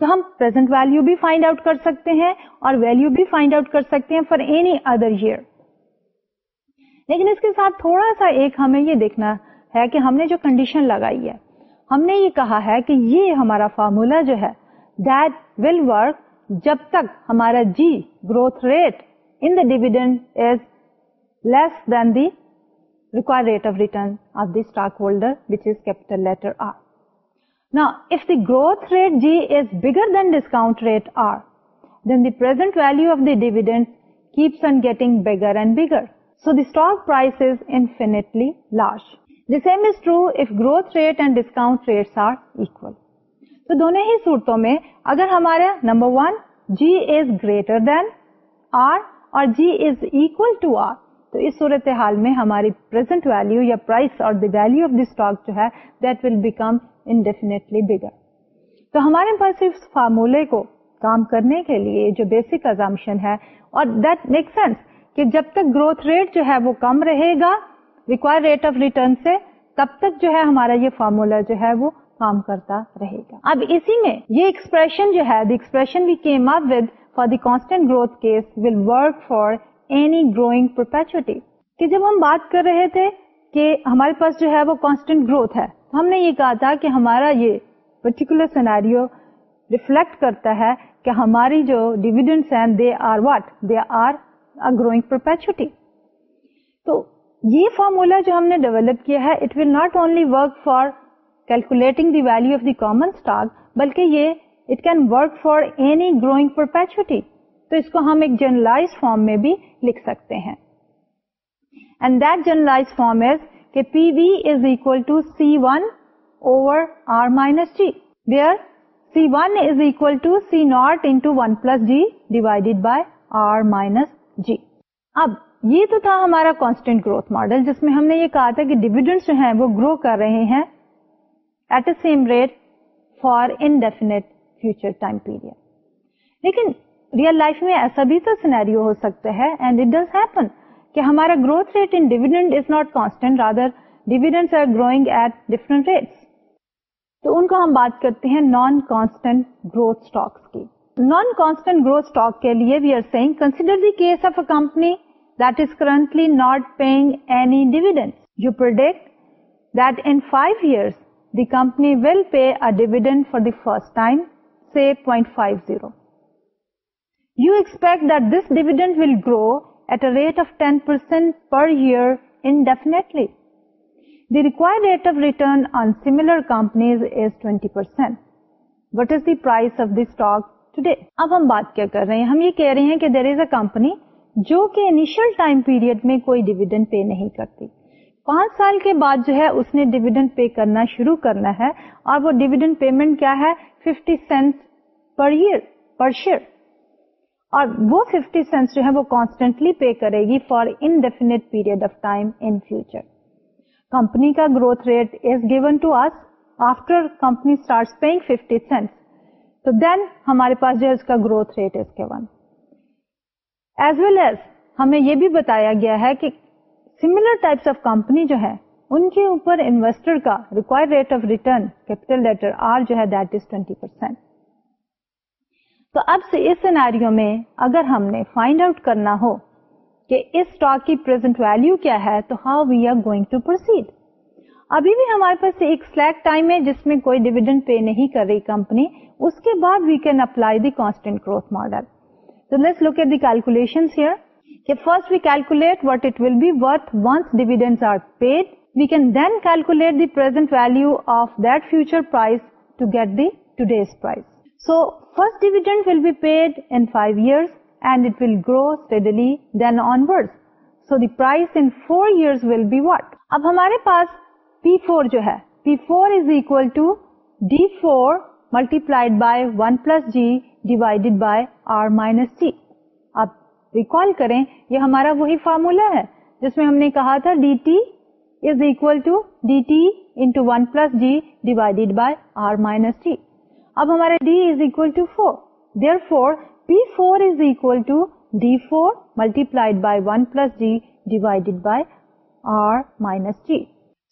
تو ہم پرزینٹ ویلو بھی فائنڈ آؤٹ کر سکتے ہیں اور ویلو بھی فائنڈ آؤٹ کر سکتے ہیں فار اینی ادر ایئر لیکن اس کے ساتھ تھوڑا سا ایک ہمیں یہ دیکھنا ہے کہ ہم نے جو کنڈیشن لگائی ہے، ہم نے یہ کہا ہے کہ یہ ہمارا فارمولا جو ہے دیٹ ول ورک جب تک ہمارا G growth rate in the dividend is less than the require rate of return of the stockholder which is capital letter R Now, if the growth rate G is bigger than discount rate R, then the present value of the dividend keeps on getting bigger and bigger. So the stock price is infinitely large. The same is true if growth rate and discount rates are equal. تو دونوں ہی صورتوں میں اگر ہمارا number one G is greater than R اور G is equal to R تو اس صورت حال میں ہماری پرزینٹ ویلو یا پرائس اور the value of the stock جو ہے that will become indefinitely bigger تو ہمارے پاس اس فارمولے کو کام کرنے کے لیے جو بیسک ازامشن ہے، اور دیٹ میک سینس کہ جب تک گروتھ ریٹ جو ہے وہ کم رہے گا ریکوائر ریٹ آف ریٹرن سے، تب تک جو ہے ہمارا یہ فارمولا جو ہے وہ کام کرتا رہے گا. اب اسی میں یہ ایکسپریشن جو ہے the expression we came up with for the constant growth case will work for any growing perpetuity کہ جب ہم بات کر رہے تھے کہ ہمارے پاس جو ہے وہ کانسٹینٹ گروتھ ہے ہم نے یہ کہا تھا کہ ہمارا یہ پرٹیکولر سینیریو ریفلیکٹ کرتا ہے کہ ہماری جو ڈیویڈنڈس ہیں they are what they are growing perpetuity تو یہ فارمولا جو ہم نے ڈیولپ کیا ہے it will not only work for calculating the value of the common stock بلکہ یہ it can work for any growing perpetuity تو اس کو ہم ایک جرنلائز فارم میں بھی لکھ سکتے ہیں۔ And that generalize form is کہ P V is equal to C one over R minus G where C one is equal to C naught into one plus G divided by R minus G اب یہ تو تھا ہمارا کانسٹینٹ گروتھ ماڈل جس میں ہم نے یہ کہا تھا کہ ڈیویڈنڈ جو ہیں وہ گرو کر رہے ہیں at a same rate for indefinite future time period لیکن ریئل لائف میں ایسا بھی تو سینیریو ہو سکتا ہے اینڈ اٹ ڈز ہیپن کہ ہمارا growth rate in dividend is not constant rather dividend are growing at different rates تو ان کو ہم بات کرتے ہیں نان کانسٹینٹ گروتھ اسٹاک کی. نان کانسٹینٹ گروتھ اسٹاک کے لیے we are seeing consider the case of a company that is currently not paying any dividend you product that in five years the company will pay a dividend for the first time say point five zero say 0.50. You expect that this dividend will grow at a rate of 10% per year indefinitely. The required rate of return on similar companies is 20%. What is the price of this stock today? اب ہم بات کیا کر رہے ہیں ہم یہ کہہ رہے ہیں کہ دیر از اے کمپنی جو کہ انیشل ٹائم پیریڈ میں کوئی ڈیویڈنڈ پے نہیں کرتی پانچ سال کے بعد جو ہے اس نے ڈیویڈنڈ پے کرنا شروع کرنا ہے اور وہ ڈیویڈنڈ پیمنٹ کیا ہے fifty cent per year per share اور وہ ففٹی سینٹ جو ہے وہ کانسٹینٹلی پے کرے گی for indefinite period of time in future company کا growth rate is given to us after company start paying fifty cent تو دین ہمارے پاس جو ہے اس کا growth rate is given as well as ہمیں یہ بھی بتایا گیا ہے کہ سملر ٹائپس آف کمپنی جو ہے، ان کے اوپر انویسٹر کا require rate of return capital letter R جو ہے دیٹ از ٹوینٹی پرسینٹ تو اب سے اس سینیریو میں اگر ہم نے فائنڈ آؤٹ کرنا ہو کہ اس اسٹاک کی پرزینٹ ویلو کیا ہے تو how we are going to proceed ابھی بھی ہمارے پاس ایک سلیک ٹائم ہے جس میں کوئی ڈیویڈنڈ پے نہیں کر رہی کمپنی اس کے بعد we can apply the constant growth model So let's look at the calculations here. Okay, first we calculate what it will be worth once dividends are paid. We can then calculate the present value of that future price to get the. So first dividend will be paid in 5 years and it will grow steadily then onwards. So the price in 4 years will be what? اب ہمارے پاس P4 جو ہے P4 is equal to D4 multiplied by 1 plus G divided by R minus T آپ ریکال کریں یہ ہمارا وہی فارمولا ہے جس میں ہم نے کہا تھا D T is equal to D T into one plus G divided by R minus T اب ہمارا D is equal to four therefore P four is equal to D four multiplied by one plus G divided by R minus T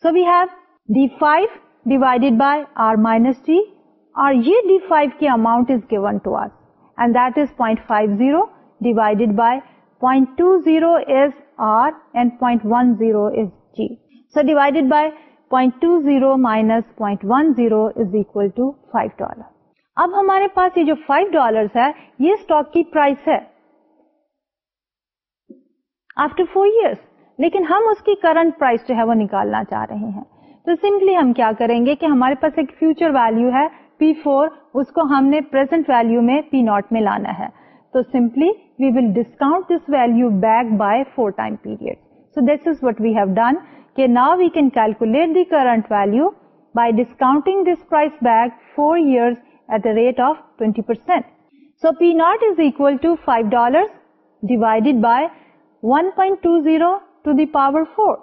so we have D five divided by R minus T اور یہ ڈی فائیو کی amount is given to us and that is point five zero divided by point two zero is R and point one zero is G so divided by point two zero minus point one zero is equal to five dollar اب ہمارے پاس یہ جو فائیو ڈالر ہے، یہ اسٹاک کی پرائس ہے۔ آفٹر فور ایئرس لیکن ہم اس کی کرنٹ پرائس جو ہے وہ نکالنا چاہ رہے ہیں۔ تو سمپلی ہم کیا کریں گے کہ ہمارے پاس ایک فیوچر ویلو ہے پی فور اس کو ہم نے پرزینٹ ویلو میں پی ناٹ میں لانا ہے۔ تو simply we will discount this value back by four time period so this is what we have done کہ now we can calculate the current value by discounting this price back four years at the rate of twenty percent so P naught is equal to five dollar divided by one point two zero to the power four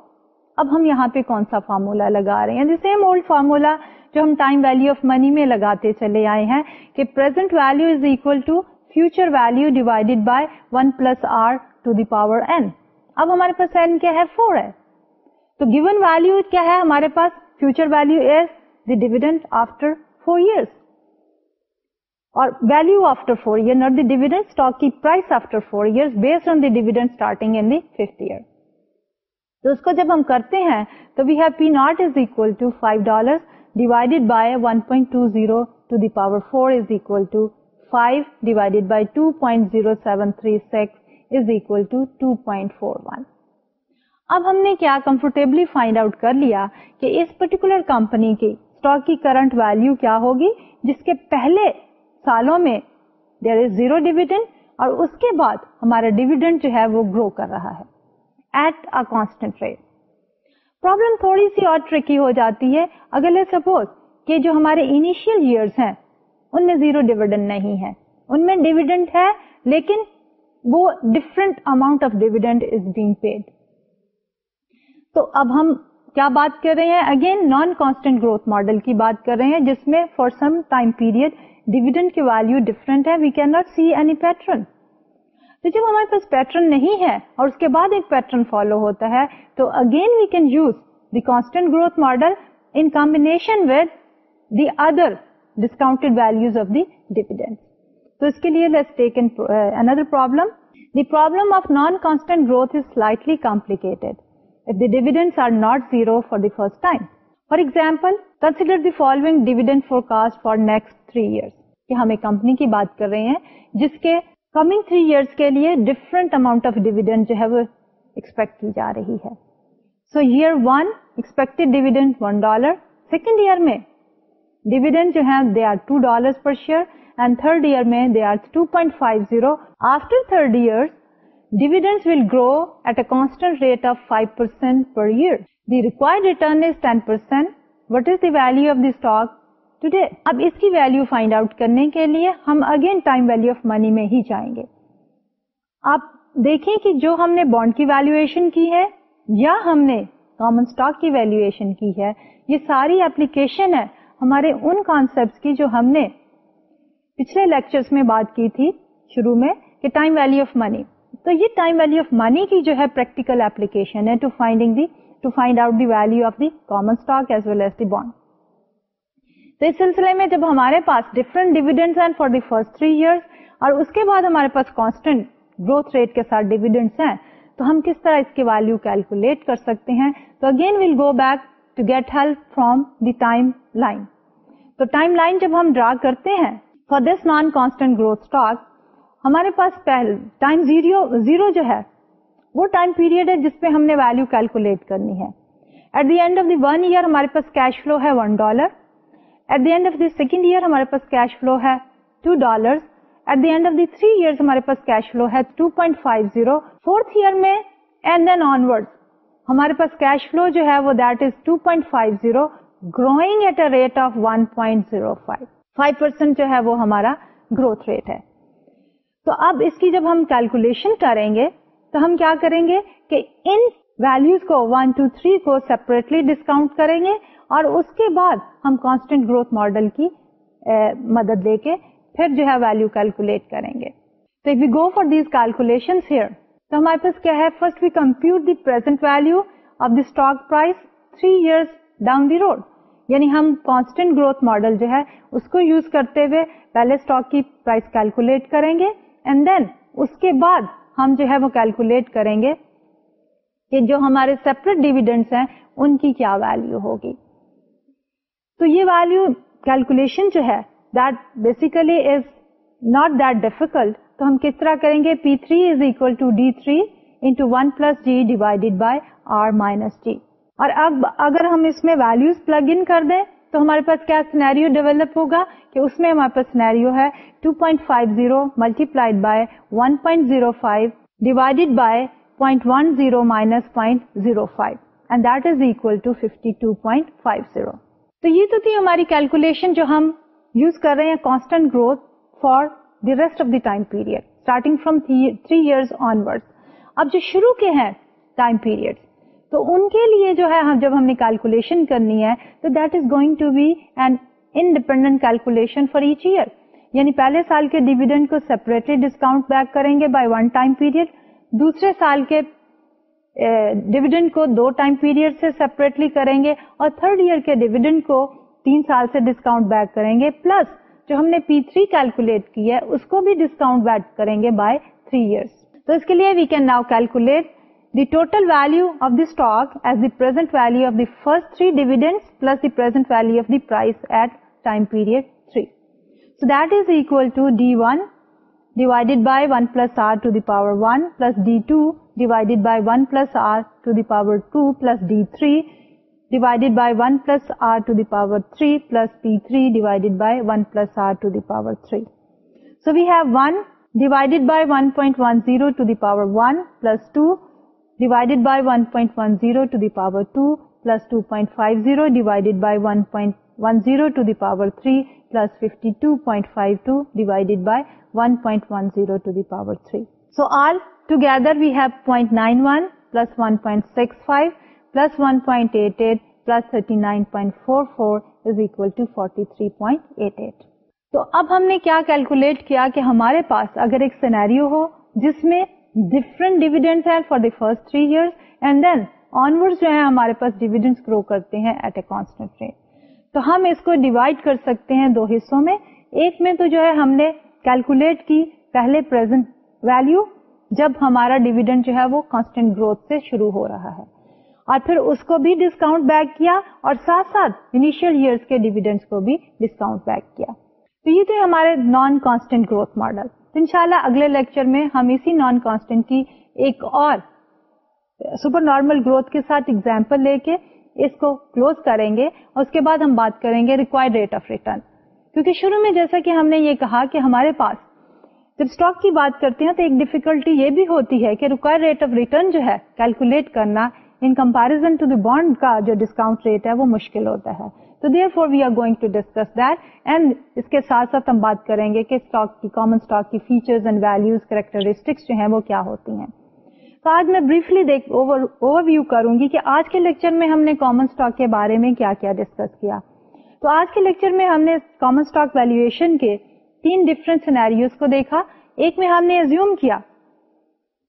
اب ہم یہاں پہ کون سا فارمولا لگا رہے ہیں؟ سیم اولڈ فارمولا جو ہم ٹائم ویلو آف منی میں لگاتے چلے آئے ہیں کہ present value is equal to future value divided by one plus R to the power N اب ہمارے پاس این کیا ہے؟ فور ہے. تو گیون ویلو کیا ہے ہمارے پاس؟ Future value is the dividend after four years اور value after four year not the dividend stock کی price after four year based on the dividend starting in the fifth year تو اس کو جب ہم کرتے ہیں تو we have P naught is equal to five dollar divided by 1.20 to the power 4 is equal to 5 divided by 2.0736 is equal to 2.41. اب ہم نے کیا کمفرٹیبلی فائنڈ آؤٹ کر لیا کہ اس پرٹیکولر کمپنی کی اسٹاک کی کرنٹ ویلو کیا ہوگی جس کے پہلے سالوں میں دیر از زیرو ڈیویڈنڈ اور اس کے بعد ہمارا ڈیویڈنڈ جو ہے وہ گرو کر رہا ہے at a constant rate problem تھوڑی سی اور ٹرکی ہو جاتی ہے. اگر سپوز کہ جو ہمارے انیشیل ایئرس ہیں، ان میں زیرو ڈیویڈنڈ نہیں ہے. ان میں ڈیویڈنڈ ہے، لیکن وہ different amount of dividend is being paid تو اب ہم کیا بات کر رہے ہیں؟ Again non constant growth model کی بات کر رہے ہیں، جس میں for some time period dividend کی ویلو ڈفرنٹ ہے we can not see any pattern تو جب ہمارے پاس پیٹرن نہیں ہے اور اس کے بعد ایک پیٹرن فالو ہوتا ہے، تو again we can use the constant growth model in combination with the other discounted values of the dividend تو اس کے لیے let's take another problem the problem of non constant growth is slightly complicated if the dividends are not zero for the first time. For example, consider the following dividend forecast for next three years. کہ ہم ایک کمپنی کی بات کر رہے ہیں جس کے کمنگ تھری ایئرس کے لیے ڈفرنٹ اماؤنٹ آف ڈیویڈنڈ جو ہے وہ ایکسپیکٹ کی جا رہی ہے so year one expect dividend one dollar second year میں ڈیویڈنڈ جو ہے they are two dollar per share and third year میں they are two point five zero after third year dividend will grow at a constant rate of five percent per year the required return is ten percent what is the value of the stock today اب اس کی ویلو فائنڈ آؤٹ کرنے کے لیے ہم again time value of money میں ہی جائیں گے۔ آپ دیکھیں کہ جو ہم نے بانڈ کی ویلویشن کی ہے یا ہم نے کامن اسٹاک کی ویلویشن کی ہے، یہ ساری اپلیکیشن ہے۔ ہمارے ان کانسپٹ کی جو ہم نے پچھلے لیکچرز میں بات کی تھی شروع میں کہ ٹائم ویلو آف منی تو یہ ٹائم ویلو آف منی کی جو ہے پریکٹیکل اپلیکیشن ہے to finding the to find out the value of the common stock as well as the bond تو اس سلسلے میں جب ہمارے پاس ڈفرنٹ ڈیویڈنڈ ہیں for the first three years اور اس کے بعد ہمارے پاس کانسٹنٹ گروتھ ریٹ کے ساتھ ڈیویڈنڈس ہیں، تو ہم کس طرح اس کی ویلو کیلکولیٹ کر سکتے ہیں؟ تو again will go back to get help from the time line تو ٹائم لائن جب ہم ڈرا کرتے ہیں for this non constant growth stock ہمارے پاس ٹائم زیرو زیرو جو ہے، وہ ٹائم پیریڈ ہے جس پہ ہم نے ویلو کیلکولیٹ کرنی ہے۔ At the end of the one year ہمارے پاس کیش فلو ہے one dollar at the end of the second year ہمارے پاس کیش فلو ہے two dollar at the end of the three year ہمارے پاس کیش فلو ہے two point five zero fourth year میں اینڈ دین آنورڈ ہمارے پاس کیش فلو جو ہے وہ that is two point five zero growing at a rate of one point zero five five percent جو ہے وہ ہمارا گروتھ ریٹ ہے۔ تو اب اس کی جب ہم کیلکولیشن کریں گے، تو ہم کیا کریں گے کہ ان ویلوز کو ون ٹو تھری کو سیپریٹلی ڈسکاؤنٹ کریں گے اور اس کے بعد ہم کانسٹنٹ گروتھ ماڈل کی مدد لے کے پھر جو ہے ویلو کیلکولیٹ کریں گے۔ تو we go for these calculation here تو ہمارے پاس کیا ہے؟ First we compute the present value of the stock price three years down the road یعنی ہم کانسٹنٹ گروتھ ماڈل جو ہے، اس کو یوز کرتے ہوئے پہلے اسٹاک کی پرائز کیلکولیٹ کریں گے۔ اینڈ دین اس کے بعد ہم جو ہے وہ کیلکولیٹ کریں گے کہ جو ہمارے سیپریٹ ڈیویڈنڈس ہیں ان کی کیا ویلو ہوگی تو یہ ویلو کیلکولیشن جو ہے that basically is not that difficult تو ہم کس طرح کریں گے P three is equal to D three into one plus G divided by R minus G اور اب اگر ہم اس میں ویلوز پلگ ان کر دیں تو ہمارے پاس کیا سینیریو ڈیولپ ہوگا کہ اس میں ہمارے پاس سینیریو ہے 2.50 multiplied by 1.05 divided by 0.10 minus 0.05 and that is equal to 52.50 تو یہ تو تھی ہماری کیلکولیشن جو ہم یوز کر رہے ہیں constant growth for the rest of the time period starting from three years onward اب جو شروع کے ہیں ٹائم پیریڈ تو ان کے لیے جو ہے جب ہم نے کیلکولیشن کرنی ہے، تو that is going to be an independent calculation for each year یعنی پہلے سال کے ڈیویڈنڈ کو سیپریٹلی ڈسکاؤنٹ بیک کریں گے بائی ون ٹائم پیریڈ دوسرے سال کے ڈویڈنڈ کو دو ٹائم پیریڈ سے سیپریٹلی کریں گے اور تھرڈ ایئر کے ڈویڈنڈ کو تین سال سے ڈسکاؤنٹ بیک کریں گے. پلس جو ہم نے پی تھری کیلکولیٹ کی ہے، اس کو بھی ڈسکاؤنٹ بیک کریں گے بائی تھری ایئرس تو اس کے لیے we can now calculate the total value of the stock as the present value of the first three dividend plus the present value of the price at time period three so that is equal to D one divided by one plus R to the power one plus D two divided by 1 plus r to the power 2 plus d3 divided by 1 plus r to the power 3 plus p3 divided by 1 plus r to the power 3. So we have 1 divided by 1.10 to the power 1 plus 2 divided by 1.10 to the power 2 plus 2.50 divided by 1.10 to the power 3 plus 52.52 divided by 1.10 to the power 3. So all Together we have 0.91 plus 1.65 plus 1.88 plus 39.44 is equal to 43.88. تو اب ہم نے کیا کیلکولیٹ کیا کہ ہمارے پاس اگر ایک سینیریو ہو جس میں ڈفرنٹ ڈیویڈینڈ ہیں for the first three years and then onward جو ہے ہمارے پاس ڈیویڈینڈ گرو کرتے ہیں ایٹ اے کانسٹنٹ ریٹ تو ہم اس کو ڈیوائڈ کر سکتے ہیں دو حصوں میں. ایک میں تو جو ہے ہم نے کیلکولیٹ کی پہلے پرزینٹ ویلو جب ہمارا ڈیویڈنڈ جو ہے وہ کانسٹینٹ گروتھ سے شروع ہو رہا ہے. اور پھر اس کو بھی ڈسکاؤنٹ بیک کیا اور ساتھ ساتھ انیشیل ایئرس کے ڈیویڈنڈ کو بھی ڈسکاؤنٹ بیک کیا. تو یہ تو ہمارے نان کانسٹینٹ گروتھ ماڈل تو ان اگلے لیکچر میں ہم اسی نان کانسٹینٹ کی ایک اور سپر نارمل گروتھ کے ساتھ ایگزامپل لے کے اس کو کلوز کریں گے اور اس کے بعد ہم بات کریں گے ریکوائرڈ ریٹ آف ریٹرن کیونکہ شروع میں جیسا کہ ہم نے یہ کہا کہ ہمارے پاس جب اسٹاک کی بات کرتے ہیں تو ایک ڈیفیکلٹی یہ بھی ہوتی ہے کہ ریکوائر ریٹ آف ریٹرن جو ہے کیلکولیٹ کرنا in comparison to the bond کا جو ڈسکاؤنٹ ریٹ ہے وہ مشکل ہوتا ہے۔ تو therefore we are going to discuss that and اس کے ساتھ ساتھ ہم بات کریں گے کہ اسٹاک کی کامن اسٹاک کی فیچرز اینڈ ویلوز کریکٹرسٹکس جو ہیں وہ کیا ہوتی ہیں. تو آج میں بریفلی اوور ویو کروں گی کہ آج کے لیکچر میں ہم نے کامن اسٹاک کے بارے میں کیا کیا ڈسکس کیا. تو آج کے لیکچر میں ہم نے کامن اسٹاک ویلویشن کے تین ڈفرنٹ سینیریوز کو دیکھا. ایک میں ہم نے ایزیوم کیا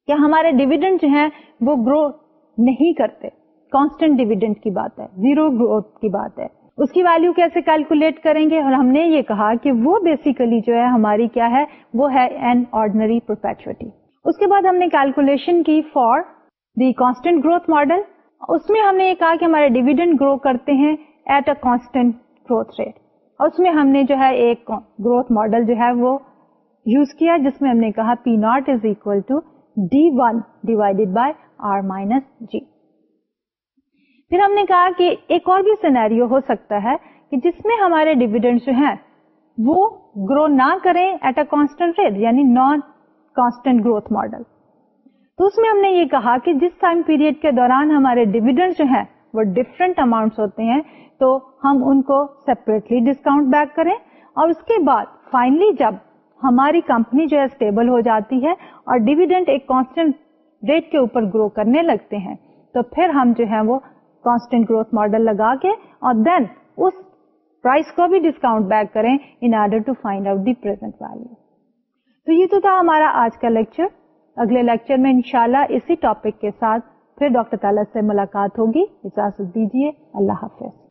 کہ ہمارے ڈویڈنڈ جو ہیں وہ گرو نہیں کرتے. کانسٹنٹ ڈویڈنڈ کی بات ہے. زیرو گروتھ کی بات ہے. اس کی ویلو کیسے کیلکولیٹ کریں گے؟ اور ہم نے یہ کہا کہ وہ بیسیکلی جو ہے ہماری کیا ہے؟ وہ ہے این آرڈنری پرپیچوٹی اس کے بعد ہم نے کیلکولیشن کی for the constant growth model اس میں ہم نے یہ کہا کہ ہمارے ڈیویڈنڈ گرو کرتے ہیں at a constant growth rate اور اس میں ہم نے جو ہے ایک گروتھ ماڈل جو ہے وہ یوز کیا، جس میں ہم نے کہا P naught is equal to D one divided by R minus G پھر ہم نے کہا کہ ایک اور بھی سینیریو ہو سکتا ہے کہ جس میں ہمارے ڈیویڈنڈ جو ہیں وہ گرو نہ کریں ایٹ اے کانسٹنٹ ریٹ یعنی نان کانسٹنٹ گروتھ ماڈل تو اس میں ہم نے یہ کہا کہ جس ٹائم پیریڈ کے دوران ہمارے ڈیویڈنڈ جو ہیں وہ ڈفرینٹ اماؤنٹ ہوتے ہیں، تو ہم ان کو سیپریٹلی ڈسکاؤنٹ بیک کریں۔ اور اس کے بعد فائنلی جب ہماری کمپنی جو ہے اسٹیبل ہو جاتی ہے اور ڈیویڈنڈ ایک کانسٹنٹ ریٹ کے اوپر گرو کرنے لگتے ہیں، تو پھر ہم جو ہے وہ کانسٹینٹ گروتھ ماڈل لگا کے اور دین اس پرائز کو بھی ڈسکاؤنٹ بیک کریں in order to find out the present value تو یہ تو تھا ہمارا آج کا لیکچر اگلے لیکچر میں انشاءاللہ اسی ٹاپک کے ساتھ پھر ڈاکٹر طالب سے ملاقات ہوگی. اجازت دیجیے اللہ حافظ.